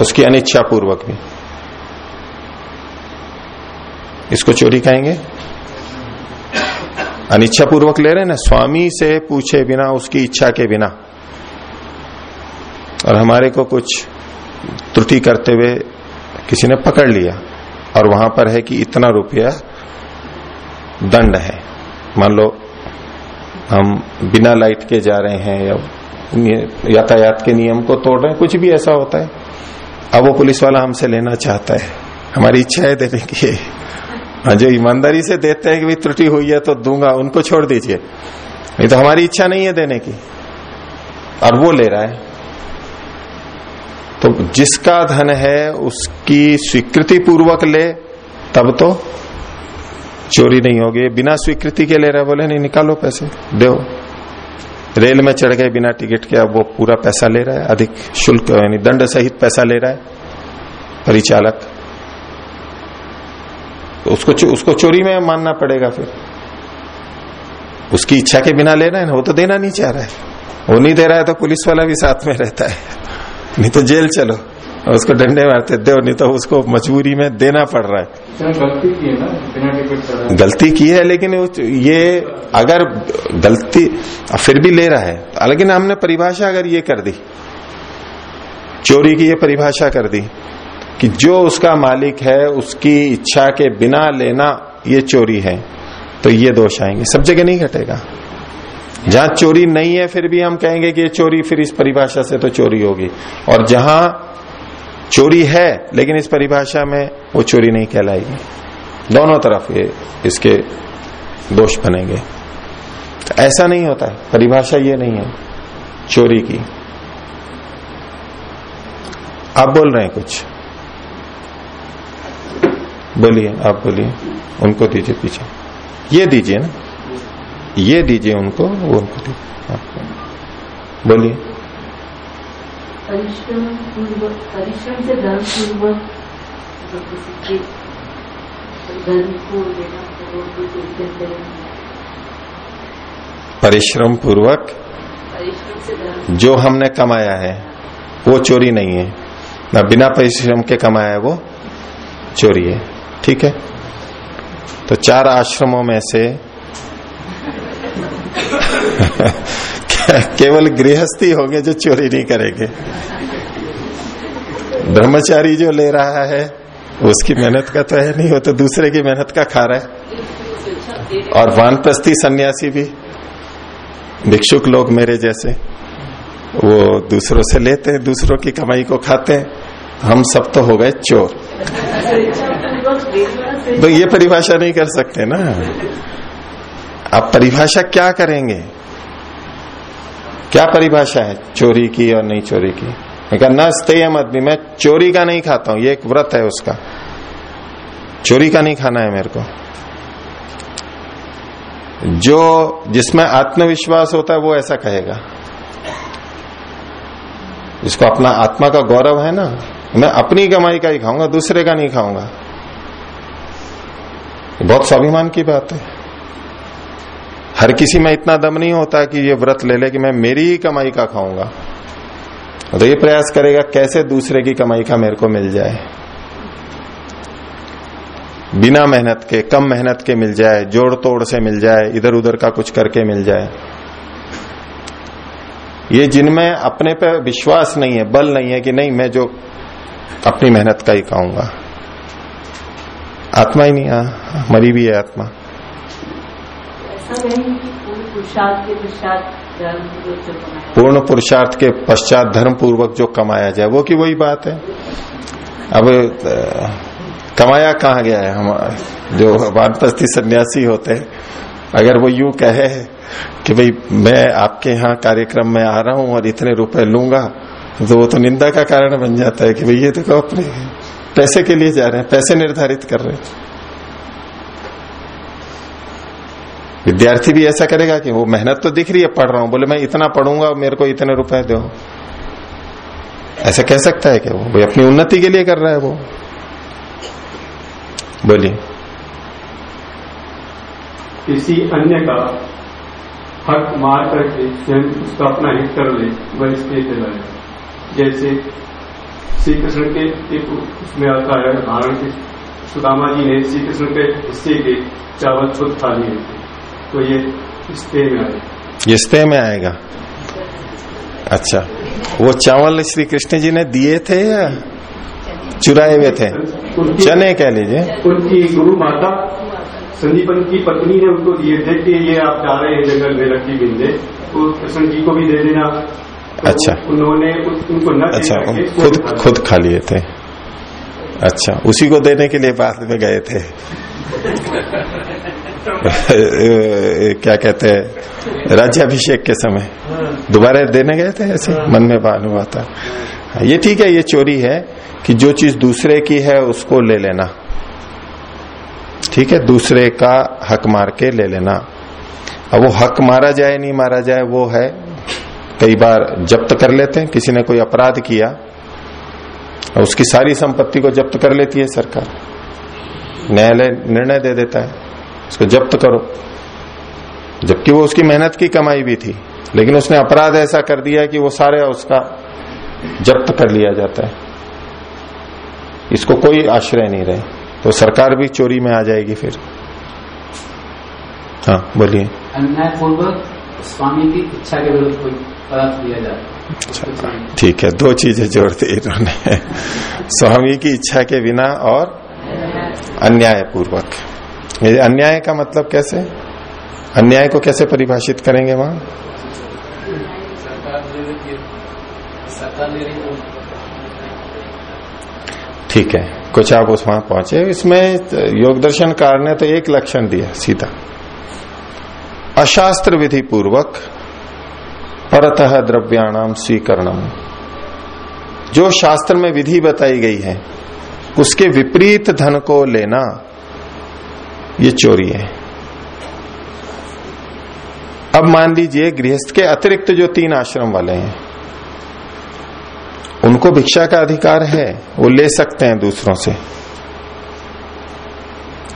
उसकी अनिच्छा पूर्वक भी। इसको चोरी कहेंगे? अनिच्छा पूर्वक ले रहे हैं ना? स्वामी से पूछे बिना, उसकी इच्छा के बिना। और हमारे को कुछ त्रुटि करते हुए किसी ने पकड़ लिया। और वहाँ पर है कि इतना रुपया दंड है। मान लो, हम बिना लाइट के जा रहे हैं या यातायात के नियम को तोड़ रहे हैं, कुछ भी ऐसा होता है। अब वो पुलिस वाला हमसे लेना चाहता है। हमारी इच्छा है देने की। हाँ जो, ईमानदारी से देते हैं कि भाई त्रुटि हुई है तो दूँगा, उनको छोड़ दीजिए। नहीं तो हमारी इच्छा नहीं है देने की। और वो ले रहा है। तो जिसका धन है उसकी स्वीकृति पूर्वक ले, तब तो चोरी नहीं होगी। बिना स्वीकृति के ले रहे, बोले, नहीं, निकालो पैसे, दो। रेल में चढ़ गए, बिना टिकट के, अब वो पूरा पैसा ले रहा है, अधिक शुल्क, यानी दंड सहित पैसा ले रहा है, परिचालक। तो उसको उसको चोरी में मानना पड़ेगा फिर। उसकी इच्छा के बिना ले रहा है वो तो देना नहीं चाह रहा है। वो नहीं दे रहा है तो पुलिस वाला भी साथ में रहता है। नहीं तो जेल चलो। और उसको डंडे मारते दो नहीं तो उसको मजबूरी में देना पड़ रहा है। गलती की है ना? बिना गलती की है लेकिन ये अगर गलती फिर भी ले रहा है। लेकिन हमने परिभाषा अगर ये कर दी चोरी की ये परिभाषा कर दी कि जो उसका मालिक है उसकी इच्छा के बिना लेना ये चोरी है तो ये दोष आएँगे। सब जगह नहीं घटेगा। जहाँ चोरी नहीं है, फिर भी हम कहेंगे कि ये चोरी, फिर इस परिभाषा से तो चोरी होगी। और जहाँ चोरी है, लेकिन इस परिभाषा में वो चोरी नहीं कहलाएगी। दोनों तरफ़ ये, इसके दोष बनेंगे। तो ऐसा नहीं होता है। परिभाषा ये नहीं है, चोरी की। आप बोल रहे हैं कुछ? बोलिए, आप बोलिए। उनको दीजिए पीछे। ये दीजिए ना। ये दीजिए उनको वो उनको दीजिए। हाँ। बोलिए परिश्रम पूर्वक परिश्रम से धर्म पूर्वक धर्म को परिश्रम पूर्वक जो हमने कमाया है वो चोरी नहीं है। ना बिना परिश्रम के कमाया है वो चोरी है। ठीक है? तो चार आश्रमों में से केवल गृहस्थी होंगे जो चोरी नहीं करेंगे। ब्रह्मचारी जो ले रहा है, उसकी मेहनत का तो है नहीं, वो तो दूसरे की मेहनत का खा रहा है। और वानप्रस्थी सन्यासी भी, भिक्षुक लोग मेरे जैसे, वो दूसरों से लेते हैं, दूसरों की कमाई को खाते हैं, हम सब तो हो गए चोर। तो ये परिभाषा नहीं कर सकते ना। आप परिभाषा क्या करेंगे? क्या परिभाषा है? चोरी की और नहीं चोरी की? कहा न स्तेयम आदमी मैं चोरी का नहीं खाता हूँ, ये एक व्रत है उसका। चोरी का नहीं खाना है मेरे को। जो जिसमें आत्मविश्वास होता है, वो ऐसा कहेगा। जिसको अपना आत्मा का गौरव है ना, मैं अपनी कमाई का ही खाऊँगा, दूसरे का नहीं खाऊँगा। बहुत स्वाभिमान की बात है। हर किसी में इतना दम नहीं होता कि ये व्रत ले ले कि मैं मेरी ही कमाई का खाऊँगा। तो ये प्रयास करेगा कैसे दूसरे की कमाई का मेरे को मिल जाए। बिना मेहनत के कम मेहनत के मिल जाए जोड़ तोड़ से मिल जाए इधर उधर का कुछ करके मिल जाए। ये जिनमें अपने पे विश्वास नहीं है बल नहीं है कि नहीं मैं जो अपनी मेहनत का ही खाऊँगा। आत्मा ही नहीं आ, मरी भी है आत्मा। पूर्ण पुरुषार्थ के पश्चात धर्म पूर्वक जो कमाया जाए, वो की वही बात है? अब कमाया कहा गया है? हम, जो वानप्रस्थी सन्यासी होते हैं, अगर वो यूँ कहे कि भाई, मैं आपके यहाँ कार्यक्रम में आ रहा हूँ और इतने रुपए लूँगा तो वो तो निंदा का कारण बन जाता है कि भाई, ये देखो अपने पैसे के लिए जा रहे हैं, पैसे निर्धारित कर रहे हैं। विद्यार्थी भी ऐसा करेगा कि वो मेहनत तो दिख रही है, पढ़ रहा हूँ। बोले, मैं इतना पढ़ूँगा, मेरे को इतने रुपए दो। ऐसा कह सकता है कि वो भाई अपनी उन्नति के लिए कर रहा है वो। बोलिए। किसी अन्य का हक मार करके स्वयं उसका अपना हित कर ले, वह इसलिए दिलाए जैसे श्री कृष्ण के एक उसमें आता है उदाहरण की सुदामा जी ने श्री कृष्ण के हिस्से के चावल खुद खा लिए थे। तो ये स्टे में आए ये स्ते में आएगा। अच्छा। वो चावल श्री कृष्ण जी ने दिए थे या चुराए हुए थे? चने कह लीजिए। उनकी गुरु माता संदीपन की पत्नी ने उनको दिए थे कि ये आप जा रहे हैं जंगल में रखी बिंदे। तो कृष्ण जी को भी दे देना। तो अच्छा। उन्होंने उनको न अच्छा खुद खुद खा लिए थे। अच्छा उसी को देने के लिए बाद में गए थे। क्या कहते हैं राज्याभिषेक के समय। दोबारा देने गए थे ऐसे? मन में बान हुआ था। हाँ, ये ठीक है ये चोरी है कि जो चीज़ दूसरे की है उसको ले लेना। ठीक है दूसरे का हक मार के ले लेना। अब वो हक मारा जाए नहीं मारा जाए वो है। कई बार जब्त कर लेते हैं किसी ने कोई अपराध किया उसकी सारी संपत्ति को जब्त कर लेती है सरकार। न्यायालय निर्णय दे देता है। उसको जब्त करो। जबकि वो उसकी मेहनत की कमाई भी थी लेकिन उसने अपराध ऐसा कर दिया कि वो सारे उसका जब्त कर लिया जाता है। इसको कोई आश्रय नहीं रहे। तो सरकार भी चोरी में आ जाएगी फिर। हाँ बोलिए। अन्याय पूर्वक स्वामी की इच्छा के विरुद्ध कोई पदार्थ दिया जाए अच्छा ठीक है दो चीज़ें जोड़ दी इन्होंने। स्वामी की इच्छा के बिना और अन्याय पूर्वक ये अन्याय का मतलब कैसे? अन्याय को कैसे परिभाषित करेंगे वहाँ? ठीक है, कुछ आप उस वहाँ पहुँचे। इसमें योग दर्शनकार ने तो एक लक्षण दिया, सीधा। अशास्त्र विधि पूर्वक परत द्रव्याणाम स्वीकरणम। जो शास्त्र में विधि बताई गई है, उसके विपरीत धन को लेना ये चोरी है। अब मान लीजिए गृहस्थ के अतिरिक्त जो तीन आश्रम वाले हैं, उनको भिक्षा का अधिकार है, वो ले सकते हैं दूसरों से।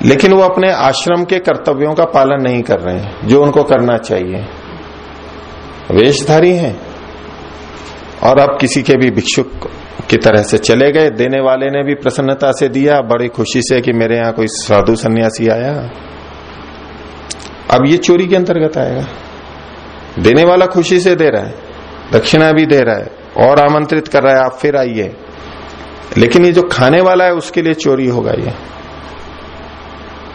लेकिन वो अपने आश्रम के कर्तव्यों का पालन नहीं कर रहे हैं, जो उनको करना चाहिए। वेशधारी हैं, और अब किसी के भी भिक्षुक की तरह से चले गए। देने वाले ने भी प्रसन्नता से दिया, बड़ी खुशी से कि मेरे यहाँ कोई साधु सन्यासी आया। अब ये चोरी के अंतर्गत आएगा। देने वाला खुशी से दे रहा है, दक्षिणा भी दे रहा है, और आमंत्रित कर रहा है, आप फिर आइए। लेकिन ये जो खाने वाला है, उसके लिए चोरी होगा ये।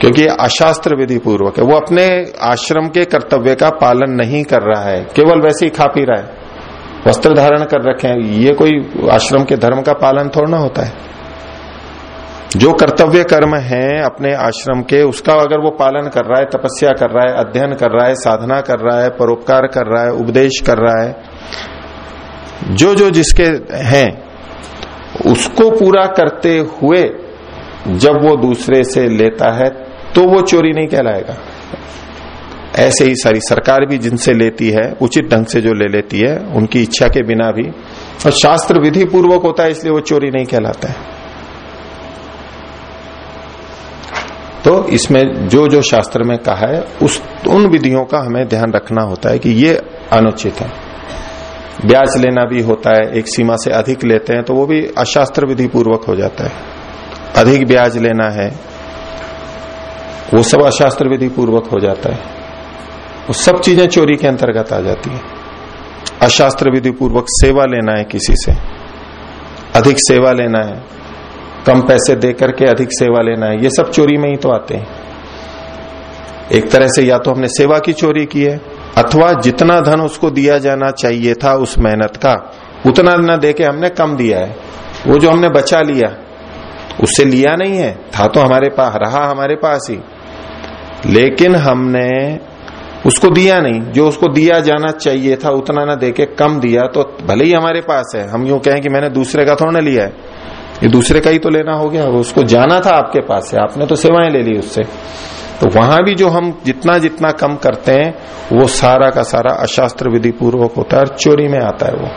क्योंकि ये अशास्त्र विधि पूर्वक है। वो अपने आश्रम के कर्तव्य का पालन नहीं कर रहा है, केवल वैसे ही खा पी रहा है। वस्त्र धारण कर रखे हैं ये कोई आश्रम के धर्म का पालन थोड़ा ना होता है। जो कर्तव्य कर्म है अपने आश्रम के, उसका अगर वो पालन कर रहा है, तपस्या कर रहा है, अध्ययन कर रहा है, साधना कर रहा है, परोपकार कर रहा है, उपदेश कर रहा है, जो जो जिसके हैं, उसको पूरा करते हुए जब वो दूसरे से लेता है तो वो चोरी नहीं कहलाएगा। ऐसे ही सारी सरकार भी जिनसे लेती है, उचित ढंग से जो ले लेती है, उनकी इच्छा के बिना भी। और शास्त्र विधि पूर्वक होता है, इसलिए वो चोरी नहीं कहलाता है। तो इसमें जो जो शास्त्र में कहा है, उस, उन विधियों का हमें ध्यान रखना होता है कि ये अनुचित है। ब्याज लेना भी होता है, एक सीमा से अधिक लेते हैं तो वो भी अशास्त्र विधि पूर्वक हो जाता है। अधिक ब्याज लेना है, वो सब अशास्त्र विधि पूर्वक हो जाता है। वो सब चीज़ें चोरी के अंतर्गत आ जाती है। अशास्त्र विधि पूर्वक सेवा लेना है किसी से। अधिक सेवा लेना है, कम पैसे दे करके अधिक सेवा लेना है, ये सब चोरी में ही तो आते हैं। एक तरह से या तो हमने सेवा की चोरी की है, अथवा जितना धन उसको दिया जाना चाहिए था उस मेहनत का, उतना न दे के हमने कम दिया है। वो जो हमने बचा लिया, उससे लिया नहीं है, था तो हमारे पास, रहा हमारे पास ही। लेकिन हमने उसको दिया नहीं। जो उसको दिया जाना चाहिए था, उतना ना देके कम दिया तो भले ही हमारे पास है। हम यूँ कहें कि मैंने दूसरे का थोड़ा लिया है। ये दूसरे का ही तो लेना हो गया। उसको जाना था आपके पास से आपने तो सेवाएँ ले ली उससे। तो वहाँ भी जो हम जितना जितना कम करते हैं, वो सारा का सारा अशास्त्र विधि पूर्वक होता है और चोरी में आता है वो।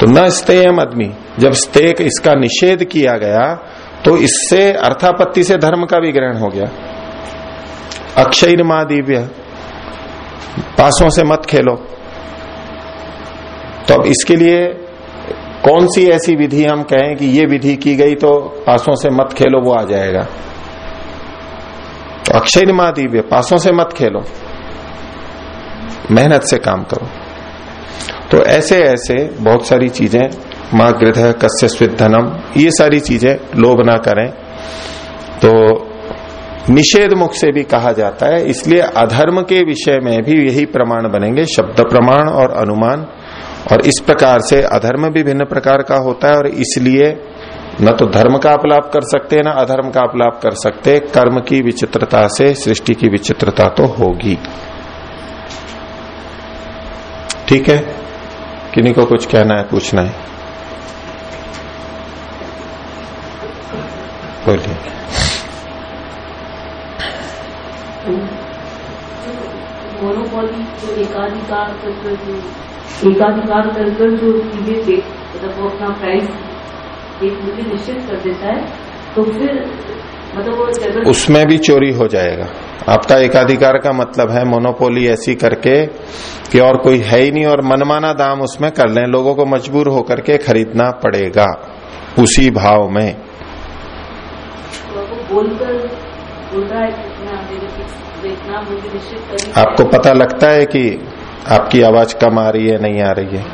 तो न स्तेयम आदमी। जब स्तेक इसका निषेध किया गया तो इससे अर्थापत्ति से धर्म का भी ग्रहण हो गया। अक्षय माँ दिव्य पासों से मत खेलो। तो अब इसके लिए कौन सी ऐसी विधि हम कहें कि ये विधि की गई तो पासों से मत खेलो, वो आ जाएगा। तो अक्षय माँ दिव्य पासों से मत खेलो। मेहनत से काम करो। तो ऐसे ऐसे बहुत सारी चीज़ें, माँ गृह स्वित धनम ये सारी चीज़ें लोभ ना करें। तो निषेध मुख से भी कहा जाता है, इसलिए अधर्म के विषय में भी यही प्रमाण बनेंगे, शब्द प्रमाण और अनुमान। और इस प्रकार से अधर्म भी भिन्न प्रकार का होता है, और इसलिए न तो धर्म का अपलाप कर सकते, न अधर्म का अपलाप कर सकते, कर्म की विचित्रता से सृष्टि की विचित्रता तो होगी। ठीक है? किन्हीं को कुछ कहना है, पूछना है? बोलिए। मोनोपॉली जो एकाधिकार कर कर जो एकाधिकार कर कर जो चीज़ें दे मतलब वो अपना प्राइस एक मूल्य निश्चित कर देता है तो फिर मतलब वो उसमें भी चोरी हो जाएगा। आपका एकाधिकार का मतलब है मोनोपोली ऐसी करके कि और कोई है ही नहीं और मनमाना दाम उसमें कर लें। लोगों को मजबूर होकर के खरीदना पड़ेगा उसी भाव में। वो बोलकर बोल रहा है आपको पता लगता है कि आपकी आवाज़ कम आ रही है नहीं आ रही है?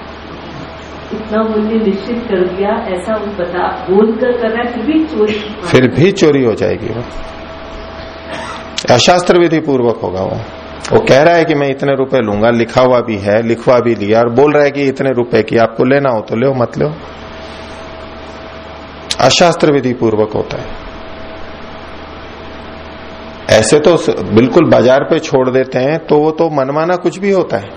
इतना मूल्य निश्चित कर दिया ऐसा वो बता बोल कर कर रहा है फिर भी चोरी फिर भी चोरी हो जाएगी वो। अशास्त्र विधि पूर्वक होगा वो। वो कह रहा है कि मैं इतने रुपए लूँगा लिखा हुआ भी है लिखवा भी लिया और बोल रहा है कि इतने रुपए की आपको लेना हो तो लो मत लो। अशास्त्र विधि पूर्वक होता है। ऐसे तो बिल्कुल बाज़ार पे छोड़ देते हैं तो वो तो मनमाना कुछ भी होता है।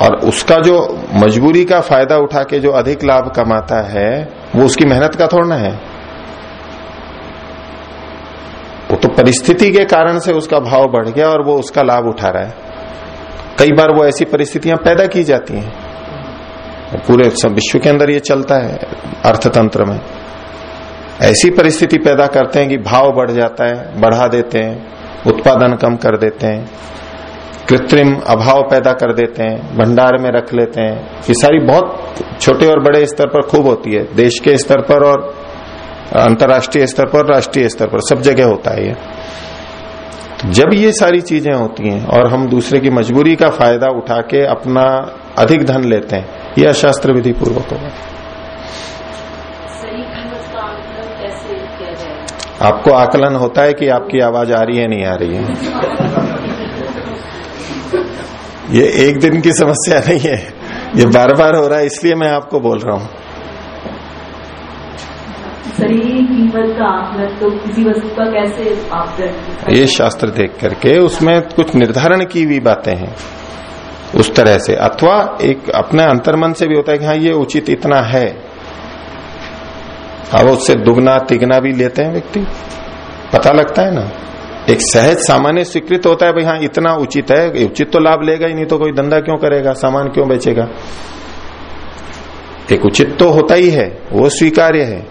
और उसका जो मजबूरी का फ़ायदा उठा के जो अधिक लाभ कमाता है, वो उसकी मेहनत का थोड़ा है। वो तो परिस्थिति के कारण से उसका भाव बढ़ गया और वो उसका लाभ उठा रहा है। कई बार वो ऐसी परिस्थितियाँ पैदा की जाती हैं। पूरे विश्व के अंदर ये चलता है अर्थतंत्र में। ऐसी परिस्थिति पैदा करते हैं कि भाव बढ़ जाता है, बढ़ा देते हैं, उत्पादन कम कर देते हैं, कृत्रिम अभाव पैदा कर देते हैं, भंडार में रख लेते हैं। ये सारी बहुत छोटे और बड़े स्तर पर खूब होती है। देश के स्तर पर और अंतर्राष्ट्रीय स्तर पर, राष्ट्रीय स्तर पर सब जगह होता है ये। जब ये सारी चीज़ें होती हैं और हम दूसरे की मजबूरी का फ़ायदा उठा के अपना अधिक धन लेते हैं यह अशास्त्र विधि पूर्वक होगा सही कीमत का आकलन कैसे किया जाएगा आपको आकलन होता है कि आपकी आवाज़ आ रही है नहीं आ रही है? ये एक दिन की समस्या नहीं है। ये बार बार हो रहा है इसलिए मैं आपको बोल रहा हूँ। तो किसी वस्तु का कैसे आकलन? ये शास्त्र देख करके उसमें कुछ निर्धारण की हुई बातें हैं। उस तरह से अथवा एक अपने अंतर्मन से भी होता है कि हाँ ये उचित इतना है। अब उससे दुगना, तिगना भी लेते हैं व्यक्ति। पता लगता है ना? एक सहज सामान्य स्वीकृत होता है, भाई हाँ इतना उचित है उचित तो लाभ लेगा ही नहीं तो कोई धंधा क्यों करेगा? सामान क्यों बेचेगा? एक उचित तो होता ही है, वो स्वीकार्य है।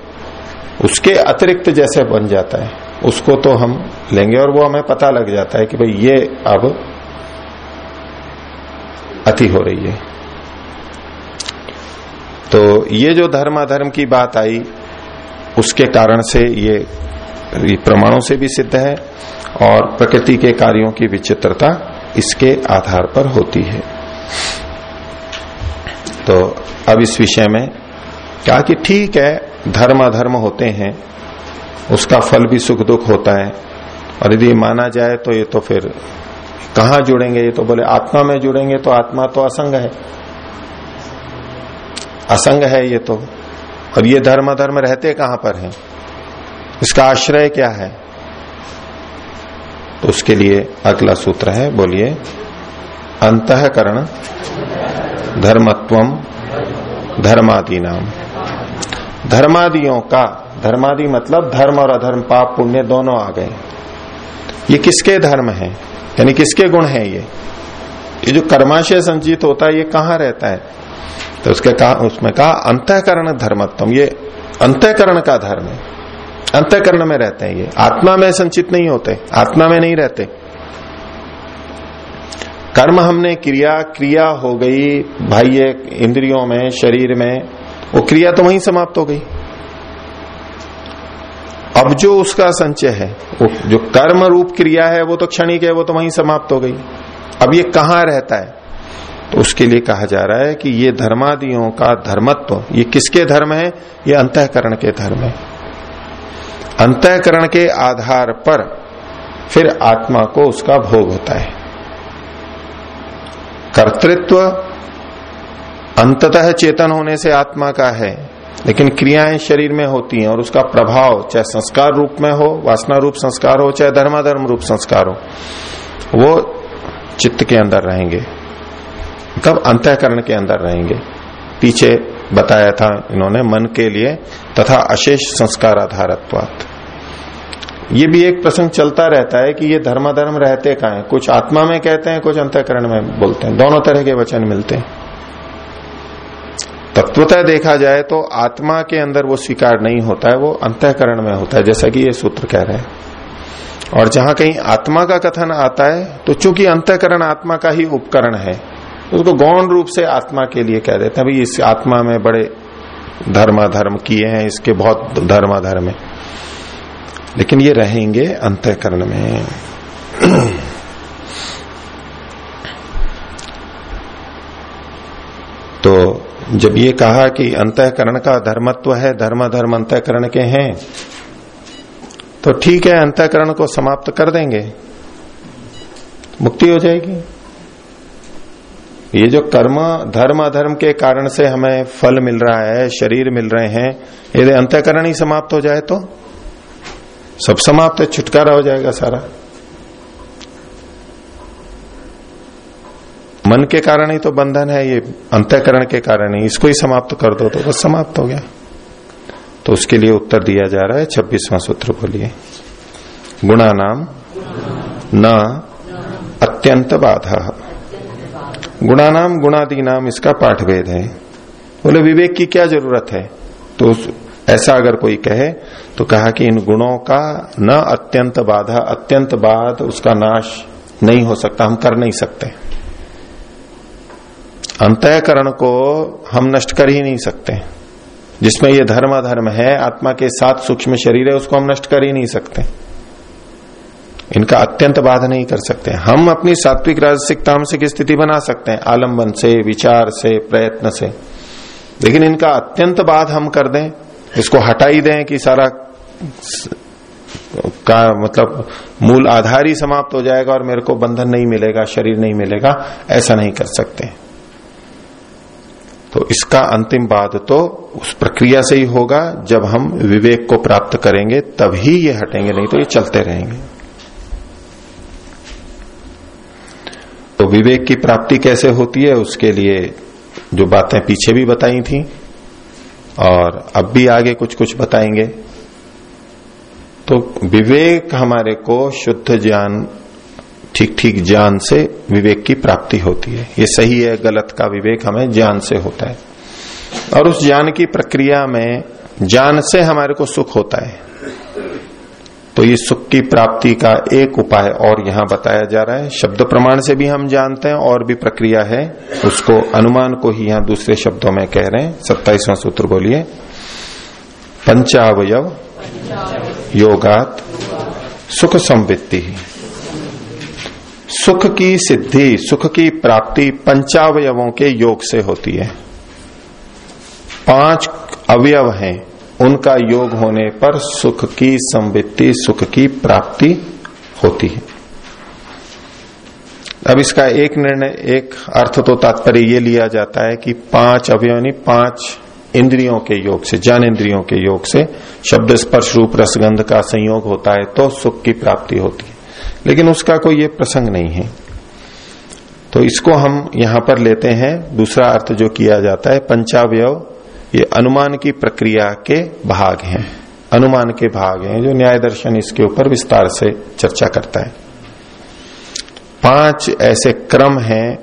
उसके अतिरिक्त जैसे बन जाता है, उसको तो हम लेंगे और वो हमें पता लग जाता है कि भाई ये अब अति हो रही है। तो ये जो धर्माधर्म की बात आई उसके कारण से ये, प्रमाणों से भी सिद्ध है और प्रकृति के कार्यों की विचित्रता इसके आधार पर होती है। तो अब इस विषय में कहा कि ठीक है धर्म अधर्म होते हैं उसका फल भी सुख दुख होता है और यदि माना जाए तो ये तो फिर कहा जुड़ेंगे? ये तो बोले आत्मा में जुड़ेंगे तो आत्मा तो असंग है। असंग है ये तो। और ये धर्म अधर्म रहते कहाँ पर हैं? इसका आश्रय क्या है? तो उसके लिए अगला सूत्र है, बोलिए, अंतकरण धर्मत्वम धर्मादि नाम धर्मादियों का, धर्मादि मतलब धर्म और अधर्म, पाप, पुण्य दोनों आ गए। ये किसके धर्म है? यानी किसके गुण है ये? ये जो कर्माशय संचित होता है, ये कहाँ रहता है? तो उसके कहा उसमें कहा, अंतकरण धर्मत्म ये अंतकरण का धर्म है। अंतकरण में रहते हैं ये। आत्मा में संचित नहीं होते, आत्मा में नहीं रहते। कर्म हमने क्रिया क्रिया हो गई बाह्य इंद्रियों में, शरीर में। वो क्रिया तो वहीं समाप्त हो गई। अब जो उसका संचय है, वो जो कर्म रूप क्रिया है, वो तो क्षणिक है, वो तो वहीं समाप्त हो गई। अब ये कहाँ रहता है? तो उसके लिए कहा जा रहा है कि ये धर्मादियों का धर्मत्व, ये किसके धर्म है? ये अंतकरण के धर्म है। अंतकरण के आधार पर फिर आत्मा को उसका भोग होता है। कर्तृत्व अंततः चेतन होने से आत्मा का है, लेकिन क्रियाएँ शरीर में होती हैं और उसका प्रभाव चाहे संस्कार रूप में हो, वासना रूप संस्कार हो, चाहे धर्माधर्म रूप संस्कार हो, वो चित्त के अंदर रहेंगे। तब अंतःकरण के अंदर रहेंगे। पीछे बताया था इन्होंने मन के लिए तथा अशेष संस्कार आधारत्वात ये भी एक प्रसंग चलता रहता है कि ये धर्माधर्म रहते कहा है? कुछ आत्मा में कहते हैं, कुछ अंतःकरण में बोलते हैं। दोनों तरह के वचन मिलते हैं। तत्वतः देखा जाए तो आत्मा के अंदर वो स्वीकार नहीं होता है, वो अंतःकरण में होता है, जैसा कि ये सूत्र कह रहे हैं। और जहाँ कहीं आत्मा का कथन आता है तो चूँकि अंतःकरण आत्मा का ही उपकरण है उसको गौण रूप से आत्मा के लिए कह देते हैं, भाई, इस आत्मा में बड़े धर्माधर्म किए हैं, इसके बहुत धर्माधर्म है। लेकिन ये रहेंगे अंतःकरण में। तो जब ये कहा कि अंतःकरण का धर्मत्व है धर्म धर्म अंतःकरण के हैं तो ठीक है, अंतःकरण को समाप्त कर देंगे। मुक्ति हो जाएगी। ये जो कर्म, धर्म, अधर्म के कारण से हमें फल मिल रहा है, शरीर मिल रहे हैं यदि अंतःकरण ही समाप्त हो जाए तो? सब समाप्त है, छुटकारा हो जाएगा सारा। मन के कारण ही तो बंधन है, ये अंतकरण के कारण ही। इसको ही समाप्त कर दो तो बस समाप्त हो गया। तो उसके लिए उत्तर दिया जा रहा है, छब्बीसवां सूत्र बोलिए। गुणा नाम, न अत्यंत बाधा। गुणा नाम गुणादि नाम इसका पाठ भेद है। बोले, विवेक की क्या ज़रूरत है? तो ऐसा अगर कोई कहे तो कहा कि इन गुणों का न अत्यंत बाधा, अत्यंत बाद उसका नाश नहीं हो सकता, हम कर नहीं सकते। अंतकरण को हम नष्ट कर ही नहीं सकते। जिसमें ये धर्म अधर्म है, आत्मा के साथ सूक्ष्म शरीर है, उसको हम नष्ट कर ही नहीं सकते। इनका अत्यंत बाध नहीं कर सकते। हम अपनी सात्विक राजसिक तामसिक स्थिति बना सकते हैं? आलंबन से, विचार से, प्रयत्न से। लेकिन इनका अत्यंत बाध हम कर दें, इसको हटा ही दें कि सारा का मतलब मूल आधार ही समाप्त हो जाएगा और मेरे को बंधन नहीं मिलेगा, शरीर नहीं मिलेगा, ऐसा नहीं कर सकते। तो इसका अंतिम बाद तो उस प्रक्रिया से ही होगा, जब हम विवेक को प्राप्त करेंगे, तभी ये हटेंगे, नहीं तो ये चलते रहेंगे। तो विवेक की प्राप्ति कैसे होती है, उसके लिए जो बातें पीछे भी बताई थी, और अब भी आगे कुछ कुछ बताएँगे। तो विवेक हमारे को शुद्ध ज्ञान ठीक ठीक ज्ञान से विवेक की प्राप्ति होती है। ये सही है, गलत का विवेक हमें ज्ञान से होता है। और उस ज्ञान की प्रक्रिया में ज्ञान से हमारे को सुख होता है। तो ये सुख की प्राप्ति का एक उपाय और यहाँ बताया जा रहा है। शब्द प्रमाण से भी हम जानते हैं और भी प्रक्रिया है। उसको अनुमान को ही यहाँ दूसरे शब्दों में कह रहे हैं। सत्ताईसवां सूत्र बोलिए। पंचावय योगात सुख संवित्ति। सुख की सिद्धि, सुख की प्राप्ति पंचावयवों के योग से होती है। पाँच अवयव हैं। उनका योग होने पर सुख की संवित्ति सुख की प्राप्ति होती है। अब इसका एक निर्णय, एक अर्थ तो तात्पर्य ये लिया जाता है कि पाँच अवयव पाँच इंद्रियों के योग से, ज्ञान इंद्रियों के योग से शब्द स्पर्श रूप रसगंध का संयोग होता है तो सुख की प्राप्ति होती है। लेकिन उसका कोई ये प्रसंग नहीं है। तो इसको हम यहाँ पर लेते हैं। दूसरा अर्थ जो किया जाता है, पंचावयव ये अनुमान की प्रक्रिया के भाग हैं। अनुमान के भाग हैं जो न्याय दर्शन इसके ऊपर विस्तार से चर्चा करता है। पाँच ऐसे क्रम हैं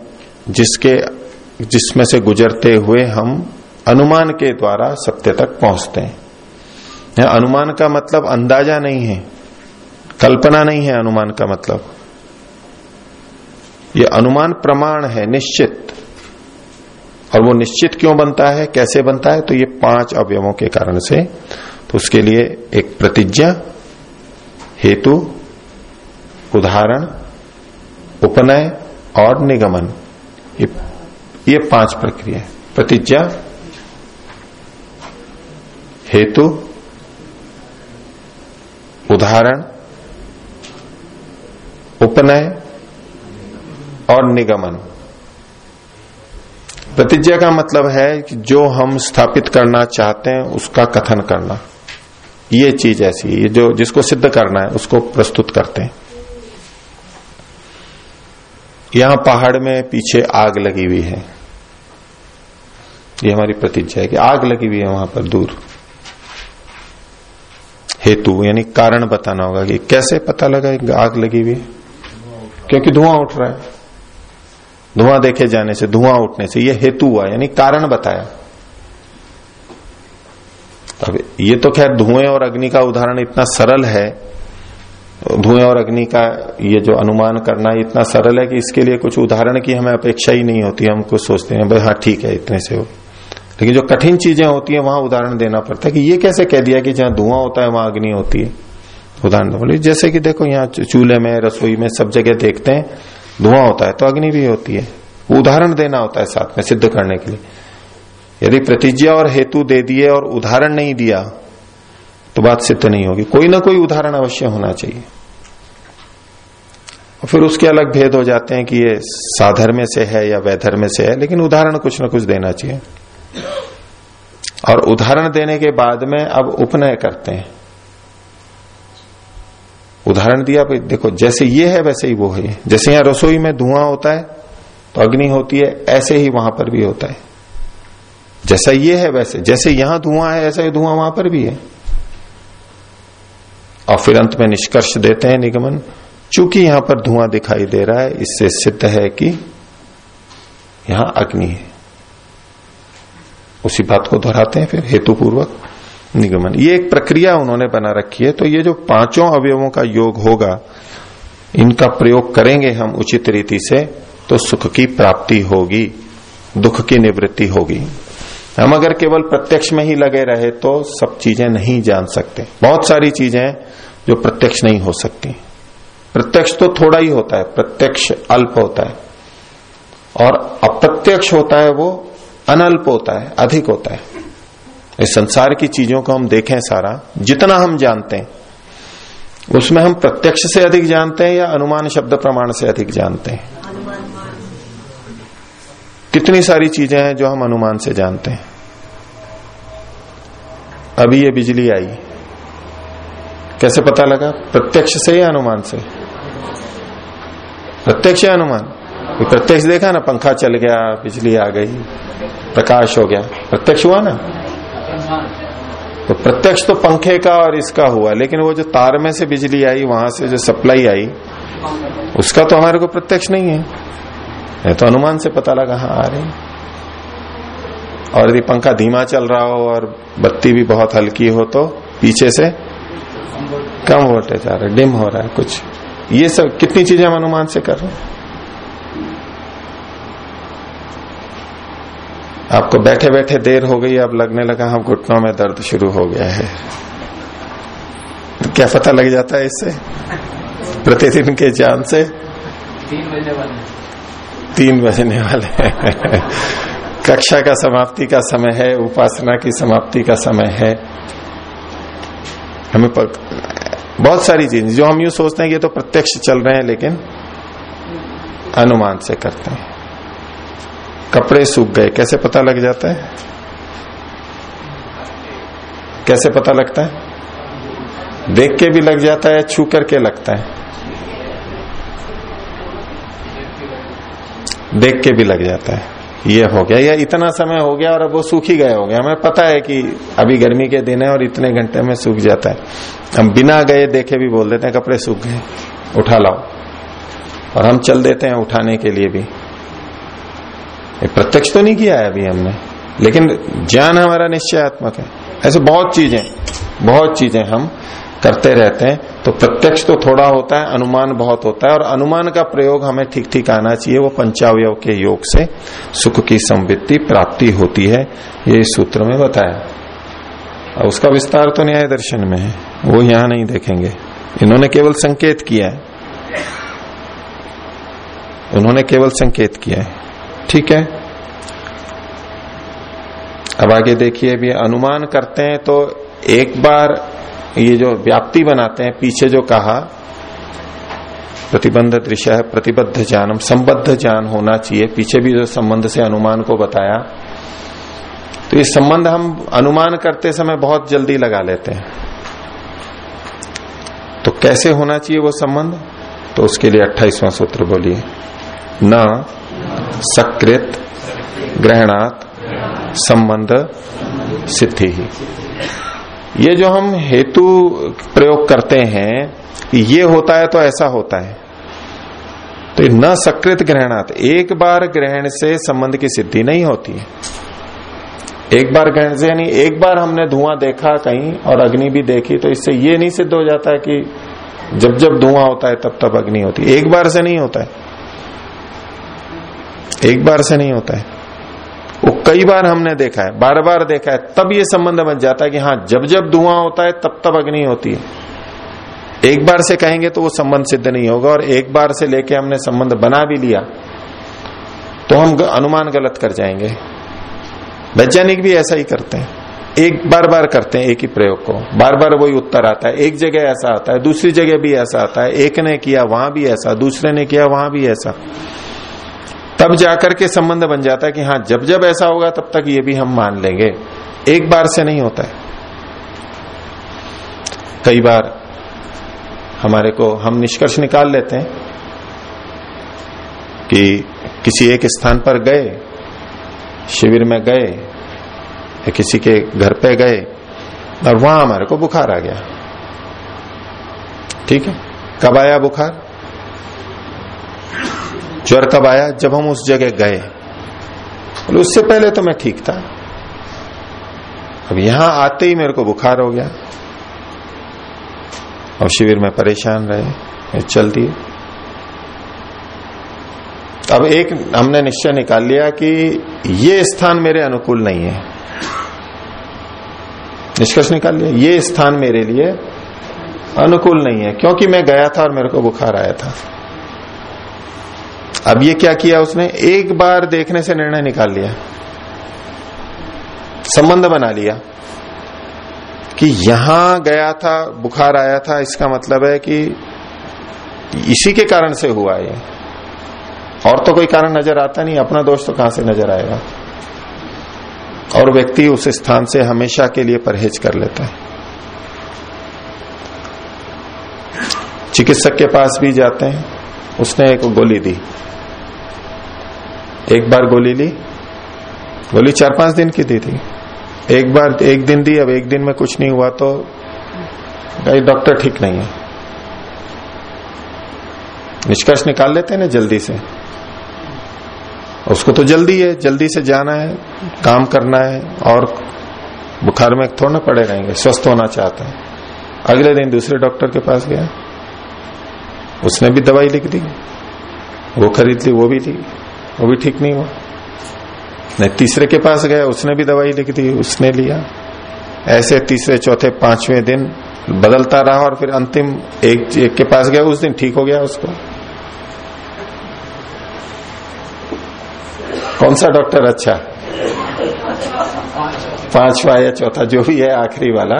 जिसके, जिसमें से गुजरते हुए हम अनुमान के द्वारा सत्य तक पहुँचते हैं। अनुमान का मतलब अंदाज़ा नहीं है, कल्पना नहीं है अनुमान का मतलब। ये अनुमान प्रमाण है, निश्चित। और वो निश्चित क्यों बनता है, कैसे बनता है तो ये पाँच अवयवों के कारण से। तो उसके लिए एक प्रतिज्ञा, हेतु, उदाहरण, उपनय और निगमन। ये ये पाँच प्रक्रिया प्रतिज्ञा, हेतु, उदाहरण, उपनय और निगमन। प्रतिज्ञा का मतलब है कि जो हम स्थापित करना चाहते हैं, उसका कथन करना। ये चीज़ ऐसी है जो, जिसको सिद्ध करना है, उसको प्रस्तुत करते हैं। यहाँ पहाड़ में पीछे आग लगी हुई है। ये हमारी प्रतिज्ञा है कि आग लगी हुई है वहाँ पर दूर। हेतु, यानी कारण बताना होगा कि कैसे पता लगा आग लगी हुई है? क्योंकि धुआँ उठ रहा है। धुआँ देखे जाने से, धुआँ उठने से, ये हेतु हुआ, यानी कारण बताया। अब ये तो खैर धुएँ और अग्नि का उदाहरण इतना सरल है, धुएँ और अग्नि का ये जो अनुमान करना इतना सरल है कि इसके लिए कुछ उदाहरण की हमें अपेक्षा ही नहीं होती, हम कुछ सोचते हैं भाई हाँ ठीक है, इतने से हो। लेकिन जो कठिन चीज़ें होती है, वहाँ उदाहरण देना पड़ता है कि ये कैसे कह दिया कि जहाँ धुआँ होता है, वहाँ अग्नि होती है। उदाहरण बोले, जैसे कि देखो यहाँ चूल्हे में, रसोई में सब जगह देखते हैं धुआँ होता है तो अग्नि भी होती है। उदाहरण देना होता है साथ में, सिद्ध करने के लिए। यदि प्रतिज्ञा और हेतु दे दिए और उदाहरण नहीं दिया तो बात सिद्ध नहीं होगी। कोई ना कोई उदाहरण अवश्य होना चाहिए। और फिर उसके अलग भेद हो जाते हैं कि ये साधर्म से है या वैधर्म से है, लेकिन उदाहरण कुछ ना कुछ देना चाहिए। और उदाहरण देने के बाद में अब उपनय करते हैं। उदाहरण दिया, भाई, देखो, जैसे ये है, वैसे ही वो है जैसे यहाँ रसोई में धुआँ होता है तो अग्नि होती है, ऐसे ही वहाँ पर भी होता है। जैसा ये है, वैसे। जैसे यहाँ धुआँ है, ऐसा ही धुआँ वहाँ पर भी है। और फिर अंत में निष्कर्ष देते हैं निगमन, चूँकि यहाँ पर धुआँ दिखाई दे रहा है, इससे सिद्ध है कि यहाँ अग्नि है। उसी बात को दोहराते हैं फिर, हेतुपूर्वक। निगमन ये एक प्रक्रिया उन्होंने बना रखी है। तो ये जो पाँचों अवयवों का योग होगा, इनका प्रयोग करेंगे हम उचित रीति से तो सुख की प्राप्ति होगी, दुख की निवृत्ति होगी। हम अगर केवल प्रत्यक्ष में ही लगे रहे तो सब चीज़ें नहीं जान सकते। बहुत सारी चीज़ें जो प्रत्यक्ष नहीं हो सकती। प्रत्यक्ष तो थोड़ा ही होता है, प्रत्यक्ष अल्प होता है। और अप्रत्यक्ष होता है वो अनल्प होता है, अधिक होता है। इस संसार की चीज़ों को हम देखें सारा, जितना हम जानते हैं, उसमें हम प्रत्यक्ष से अधिक जानते हैं या अनुमान शब्द प्रमाण से अधिक जानते हैं? कितनी सारी चीज़ें हैं जो हम अनुमान से जानते हैं? अभी ये बिजली आई। कैसे पता लगा? प्रत्यक्ष से या अनुमान से? प्रत्यक्ष या अनुमान? प्रत्यक्ष देखा ना, पंखा चल गया, बिजली आ गई, प्रकाश हो गया। प्रत्यक्ष हुआ ना? तो प्रत्यक्ष तो पंखे का और इसका हुआ, लेकिन वो जो तार में से बिजली आई, वहाँ से जो सप्लाई आई, उसका तो हमारे को प्रत्यक्ष नहीं है। ये तो अनुमान से पता लगा हाँ आ रही और यदि पंखा धीमा चल रहा हो और बत्ती भी बहुत हल्की हो तो पीछे से कम वोल्टेज आ रहा है, डिम हो रहा है कुछ। ये सब कितनी चीज़ें हम अनुमान से कर रहे हैं? आपको बैठे बैठे देर हो गई अब लगने लगा हम घुटनों में दर्द शुरू हो गया है। तो क्या पता लग जाता है इससे? प्रतिदिन के जान से? तीन बजे वाले तीन बजने वाले कक्षा का समाप्ति का समय है उपासना की समाप्ति का समय है। हमें पक... बहुत सारी चीज़ जो हम यू सोचते हैं ये तो प्रत्यक्ष चल रहे हैं लेकिन अनुमान से करते हैं। कपड़े सूख गए, कैसे पता लग जाता है? कैसे पता लगता है? देख के भी लग जाता है छू करके लगता है? देख के भी लग जाता है। ये हो गया, या इतना समय हो गया और अब वो सूख ही गए हो गया। हमें पता है कि अभी गर्मी के दिन है और इतने घंटे में सूख जाता है। हम बिना गए देखे भी बोल देते हैं, कपड़े सूख गए, उठा लाओ। और हम चल देते हैं उठाने के लिए भी। प्रत्यक्ष तो नहीं किया है अभी हमने। लेकिन ज्ञान हमारा निश्चयात्मक है। ऐसे बहुत चीज़ें बहुत चीज़ें हम करते रहते हैं। तो प्रत्यक्ष तो थोड़ा होता है, अनुमान बहुत होता है, और अनुमान का प्रयोग हमें ठीक ठीक आना चाहिए। वो पंचावय के योग से सुख की संवित्ति प्राप्ति होती है, ये इस सूत्र में बताया। और उसका विस्तार तो न्याय दर्शन में है, वो यहाँ नहीं देखेंगे। इन्होंने केवल संकेत किया है। उन्होंने केवल संकेत किया है। ठीक है? अब आगे देखिए भी अनुमान करते हैं तो एक बार ये जो व्याप्ति बनाते हैं, पीछे जो कहा, प्रतिबंध दृश्य है, प्रतिबद्ध ज्ञानम, संबद्ध ज्ञान होना चाहिए। पीछे भी जो संबंध से अनुमान को बताया। तो ये संबंध हम अनुमान करते समय बहुत जल्दी लगा लेते हैं। तो कैसे होना चाहिए वो संबंध? तो उसके लिए अट्ठाईसवां सूत्र बोलिए। न सकृत ग्रहणात संबंध, सिद्धि। ही ये जो हम हेतु प्रयोग करते हैं, ये होता है तो ऐसा होता है। तो न सकृत ग्रहणात। एक बार ग्रहण से संबंध की सिद्धि नहीं होती है। एक बार ग्रहण से, यानी एक बार हमने धुआँ देखा कहीं और अग्नि भी देखी तो इससे ये नहीं सिद्ध हो जाता है कि जब जब धुआँ होता है, तब तब अग्नि होती है। एक बार से नहीं होता है। एक बार से नहीं होता है। वो कई बार हमने देखा है बार बार देखा है, तब ये संबंध बन जाता है कि हाँ जब जब धुआँ होता है तब तब अग्नि होती है। एक बार से कहेंगे तो वो संबंध सिद्ध नहीं होगा और एक बार से लेके हमने संबंध बना भी लिया तो हम अनुमान गलत कर जाएँगे। वैज्ञानिक भी ऐसा ही करते हैं। एक बार बार करते हैं एक ही प्रयोग को। बार बार वही उत्तर आता है, एक जगह ऐसा आता है, दूसरी जगह भी ऐसा आता है, एक ने किया, वहाँ भी ऐसा, दूसरे ने किया, वहाँ भी ऐसा। तब जाकर के संबंध बन जाता है कि हाँ जब जब ऐसा होगा, तब तक ये भी हम मान लेंगे। एक बार से नहीं होता है। कई बार हमारे को हम निष्कर्ष निकाल लेते हैं कि किसी एक स्थान पर गए, शिविर में गए, या किसी के घर पे गए, और वहाँ हमारे को बुखार आ गया। ठीक है? कब आया बुखार? ज्वर कब आया जब हम उस जगह गए। उससे पहले तो मैं ठीक था। अब यहाँ आते ही मेरे को बुखार हो गया। और शिविर में परेशान रहे चल दिए। अब एक हमने निश्चय निकाल लिया कि ये स्थान मेरे अनुकूल नहीं है। निष्कर्ष निकाल लिया, ये स्थान मेरे लिए अनुकूल नहीं है, क्योंकि मैं गया था और मेरे को बुखार आया था। अब ये क्या किया उसने? एक बार देखने से निर्णय निकाल लिया। संबंध बना लिया कि यहाँ गया था, बुखार आया था, इसका मतलब है कि इसी के कारण से हुआ ये। और तो कोई कारण नज़र आता नहीं, अपना दोष तो कहाँ से नज़र आएगा? और व्यक्ति उस स्थान से हमेशा के लिए परहेज कर लेता है। चिकित्सक के पास भी जाते हैं, उसने एक गोली दी। एक बार गोली ली। गोली चार पाँच दिन की दी थी। एक बार, एक दिन दी, अब एक दिन में कुछ नहीं हुआ तो डॉक्टर ठीक नहीं है। निष्कर्ष निकाल लेते हैं ना जल्दी से। उसको तो जल्दी है, जल्दी से जाना है, काम करना है, और बुखार में थोड़ा ना पड़े रहेंगे, स्वस्थ होना चाहते हैं। अगले दिन दूसरे डॉक्टर के पास गया। उसने भी दवाई लिख दी। वो खरीद ली, वो भी ली। वो भी ठीक नहीं हुआ। नहीं तीसरे के पास गया उसने भी दवाई लिख दी उसने लिया। ऐसे तीसरे चौथे पाँचवें दिन बदलता रहा और फिर अंतिम एक, एक के पास गया उस दिन ठीक हो गया उसको। कौन सा डॉक्टर अच्छा? पांचवा या चौथा जो भी है आखिरी वाला।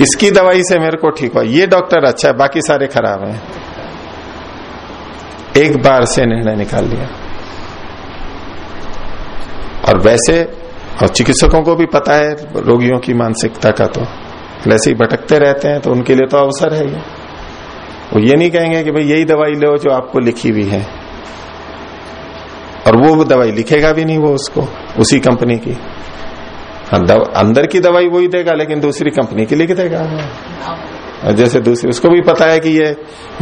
इसकी दवाई से मेरे को ठीक हुआ। ये डॉक्टर अच्छा है बाकी सारे खराब हैं। एक बार से निर्णय निकाल लिया। और वैसे, और चिकित्सकों को भी पता है रोगियों की मानसिकता का तो। वैसे ही भटकते रहते हैं तो उनके लिए तो अवसर है ये वो ये नहीं कहेंगे कि भाई यही दवाई लो जो आपको लिखी हुई है। और वो दवाई लिखेगा भी नहीं वो उसको, उसी कंपनी की। हाँ अंदर की दवाई वही देगा, लेकिन दूसरी कंपनी की लिख देगा। जैसे दूसरी, उसको भी पता है कि ये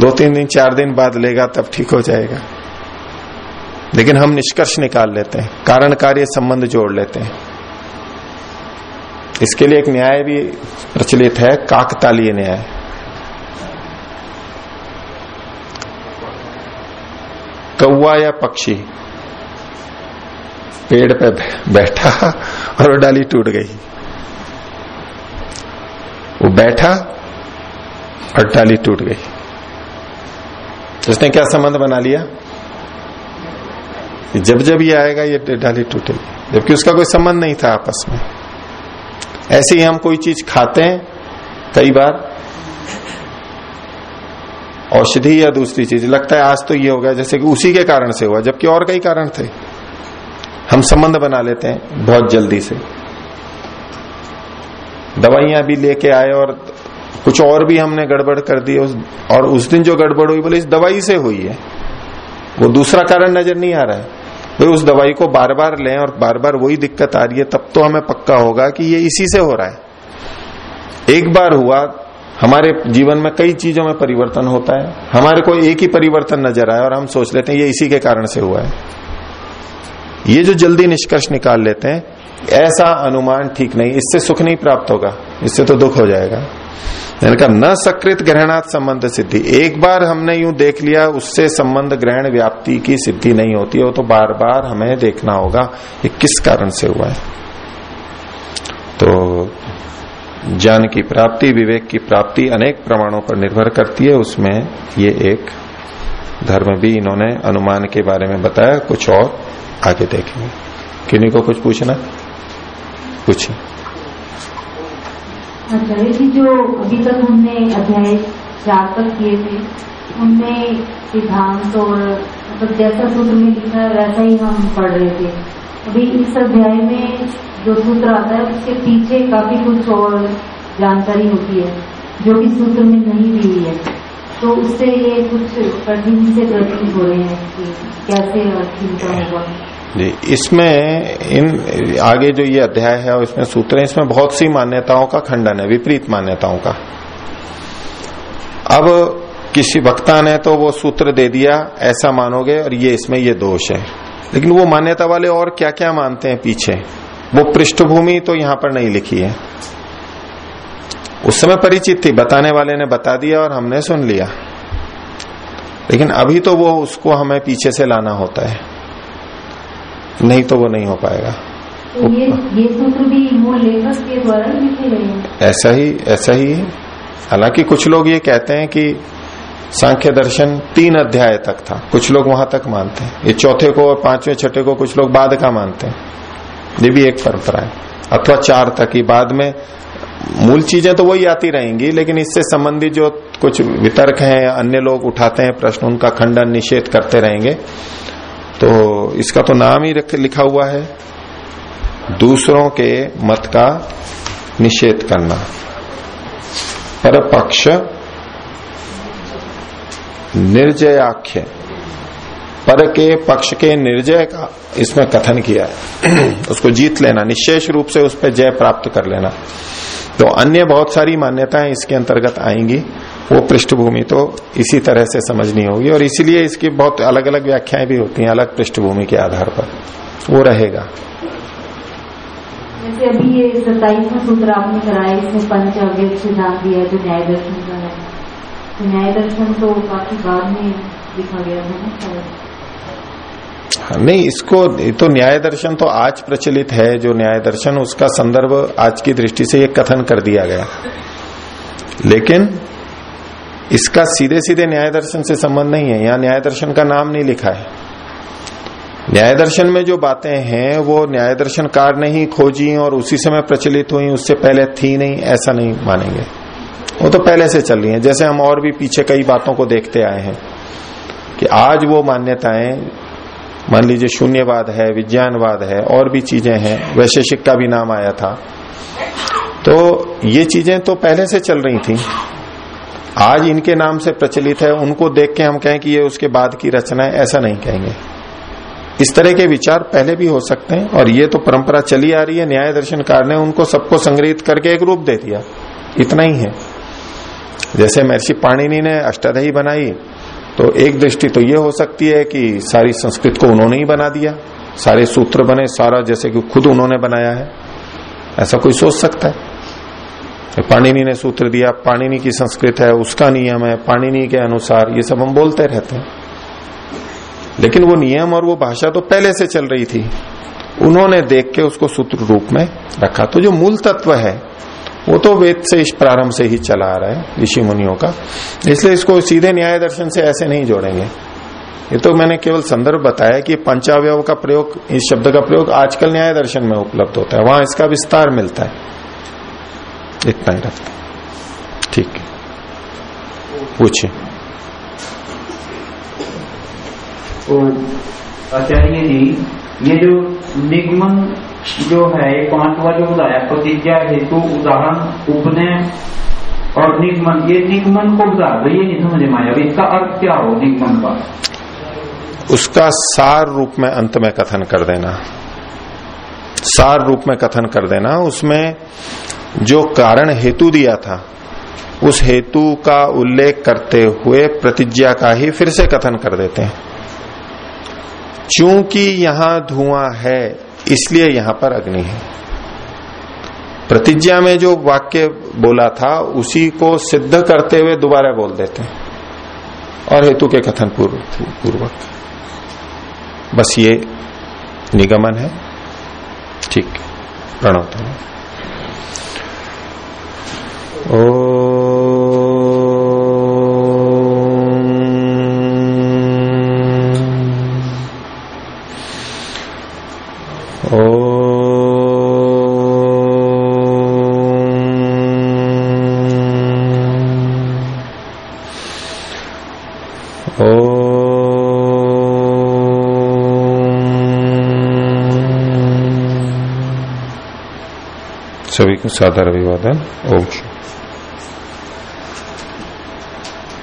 दो तीन दिन, चार दिन बाद लेगा, तब ठीक हो जाएगा। लेकिन हम निष्कर्ष निकाल लेते हैं कारण कार्य संबंध जोड़ लेते हैं। इसके लिए एक न्याय भी प्रचलित है, काकतालीय न्याय। कौआ या पक्षी, पेड़ पे बैठा और वो डाली टूट गई। वो बैठा और डाली टूट गई। उसने क्या संबंध बना लिया? जब जब ये आएगा, ये डाली टूटेगी जबकि उसका कोई संबंध नहीं था आपस में। ऐसे ही हम कोई चीज़ खाते हैं, कई बार। औषधि या दूसरी चीज़। लगता है आज तो ये हो गया, जैसे कि उसी के कारण से हुआ, जबकि और कई कारण थे। हम संबंध बना लेते हैं बहुत जल्दी से। दवाइयाँ भी लेके आए और कुछ और भी हमने गड़बड़ कर दी और उस दिन जो गड़बड़ हुई, बोले इस दवाई से हुई है। वो दूसरा कारण नज़र नहीं आ रहा है। भाई उस दवाई को बार बार लें और बार बार वही दिक्कत आ रही है, तब तो हमें पक्का होगा कि ये इसी से हो रहा है। एक बार हुआ, हमारे जीवन में कई चीज़ों में परिवर्तन होता है। हमारे को एक ही परिवर्तन नज़र आया और हम सोच लेते हैं ये इसी के कारण से हुआ है। ये जो जल्दी निष्कर्ष निकाल लेते हैं ऐसा अनुमान ठीक नहीं, इससे सुख नहीं प्राप्त होगा, इससे तो दुख हो जाएगा। मैंने कहा, न सकृत ग्रहणात् संबंध सिद्धि। एक बार हमने यूँ देख लिया, उससे संबंध ग्रहण व्याप्ति की सिद्धि नहीं होती है वो तो बार बार हमें देखना होगा, ये किस कारण से हुआ है। तो ज्ञान की प्राप्ति, विवेक की प्राप्ति अनेक प्रमाणों पर निर्भर करती है, उसमें ये एक धर्म भी इन्होंने अनुमान के बारे में बताया, कुछ और आगे देखेंगे। किन्हीं को कुछ पूछना? पूछिए जी जो अभी तक हमने अध्याय चार तक किए थे, उनमें सिद्धांत और मतलब जैसा सूत्र में लिखा है, वैसा ही हम पढ़ रहे थे। अभी इस अध्याय में जो सूत्र आता है, उसके पीछे काफ़ी कुछ और जानकारी होती है, जो कि सूत्र में नहीं दी हुई है। तो उससे ये कुछ कठिन से प्रतीत हो रहे हैं कि कैसे चिंता होगा। जी, इसमें इन, आगे जो ये अध्याय है और इसमें सूत्र है, इसमें बहुत सी मान्यताओं का खंडन है, विपरीत मान्यताओं का। अब किसी वक्ता ने तो वो सूत्र दे दिया, ऐसा मानोगे और ये इसमें ये दोष है। लेकिन वो मान्यता वाले और क्या क्या मानते हैं पीछे? वो पृष्ठभूमि तो यहाँ पर नहीं लिखी है। उस समय परिचित थी, बताने वाले ने बता दिया और हमने सुन लिया। लेकिन अभी तो वो उसको हमें पीछे से लाना होता है। नहीं तो वो नहीं हो पाएगा। तो ये ये सूत्र भी मूल लेखक के द्वारा लिखे गए हैं। ऐसा ही ऐसा ही है। हालाँकि कुछ लोग ये कहते हैं कि सांख्य दर्शन तीन अध्याय तक था। कुछ लोग वहाँ तक मानते हैं। ये चौथे को और पाँचवें छठे को कुछ लोग बाद का मानते हैं। ये भी एक परंपरा है। अथवा चार तक ही। बाद में मूल चीज़ें तो वही आती रहेंगी लेकिन इससे संबंधित जो कुछ वितर्क हैं अन्य लोग उठाते हैं प्रश्न उनका खंडन निषेध करते रहेंगे। तो इसका तो नाम ही लिखा हुआ है। दूसरों के मत का निषेध करना। पर पक्ष निर्जयाख्य। पर के पक्ष के निर्जय का इसमें कथन किया है। उसको जीत लेना, निशेष रूप से उस पर जय प्राप्त कर लेना। तो अन्य बहुत सारी मान्यताएँ इसके अंतर्गत आएँगी। वो पृष्ठभूमि तो इसी तरह से समझनी होगी और इसीलिए इसकी बहुत अलग अलग व्याख्याएँ भी होती हैं अलग पृष्ठभूमि के आधार पर। वो रहेगा। जैसे अभी ये सत्ताईसवा सूत्र आपने कराया इसमें पंच अव्यक्त सिद्धांत दिया जो न्याय दर्शन का है। तो न्याय दर्शन तो काफ़ी बाद में लिखा गया था ना शायद। नहीं इसको तो न्याय दर्शन तो आज प्रचलित है जो न्याय दर्शन उसका संदर्भ आज की दृष्टि से ये कथन कर दिया गया। लेकिन इसका सीधे सीधे न्याय दर्शन से संबंध नहीं है। यहाँ न्याय दर्शन का नाम नहीं लिखा है। न्याय दर्शन में जो बातें हैं, वो न्याय दर्शन कार ने ही खोजी और उसी समय प्रचलित हुई। उससे पहले थी नहीं, ऐसा नहीं मानेंगे। वो तो पहले से चल रही है। जैसे हम और भी पीछे कई बातों को देखते आए हैं कि आज वो मान्यताएँ, मान लीजिए शून्यवाद है, विज्ञानवाद है, और भी चीज़ें हैं। वैशेषिक का भी नाम आया था। तो ये चीज़ें तो पहले से चल रही थी। आज इनके नाम से प्रचलित है, उनको देख के हम कहें कि ये उसके बाद की रचना है ऐसा नहीं कहेंगे। इस तरह के विचार पहले भी हो सकते हैं, और ये तो परंपरा चली आ रही है, न्याय दर्शनकार ने उनको सबको संग्रहित करके एक रूप दे दिया। इतना ही है। जैसे महर्षि पाणिनि ने अष्टादही बनाई तो एक दृष्टि तो ये हो सकती है कि सारी संस्कृत को उन्होंने ही बना दिया। सारे सूत्र बने, सारा जैसे कि खुद उन्होंने बनाया है। ऐसा कोई सोच सकता है? पाणिनि ने सूत्र दिया, पाणिनि की संस्कृत है, उसका नियम है, पाणिनि के अनुसार, ये सब हम बोलते रहते हैं। लेकिन वो नियम और वो भाषा तो पहले से चल रही थी। उन्होंने देख के उसको सूत्र रूप में रखा। तो जो मूल तत्व है, वो तो वेद से इस प्रारंभ से ही चला आ रहा है ऋषि मुनियों का। इसलिए इसको सीधे न्याय दर्शन से ऐसे नहीं जोड़ेंगे। ये तो मैंने केवल संदर्भ बताया कि पंचावय का प्रयोग, इस शब्द का प्रयोग आजकल न्याय दर्शन में उपलब्ध होता है। वहाँ इसका विस्तार मिलता है। ही रखते ठीक है। पूछिए। आचार्य जी ये जो निगमन जो है ये पांचवा जो बताया प्रतिज्ञा हेतु उदाहरण उपनय और निगमन ये निगमन को बता दो ये नहीं समझ में आया इसका अर्थ क्या हो निगमन का? उसका सार रूप में अंत में कथन कर देना। सार रूप में कथन कर देना उसमें जो कारण हेतु दिया था, उस हेतु का उल्लेख करते हुए प्रतिज्ञा का ही फिर से कथन कर देते हैं। चूँकि यहाँ धुआँ है, इसलिए यहाँ पर अग्नि है। प्रतिज्ञा में जो वाक्य बोला था, उसी को सिद्ध करते हुए दोबारा बोल देते हैं। और हेतु के कथन पूर्वक। बस ये निगमन है। ठीक। प्रणव सभी को सादर अभिवादन। ओम।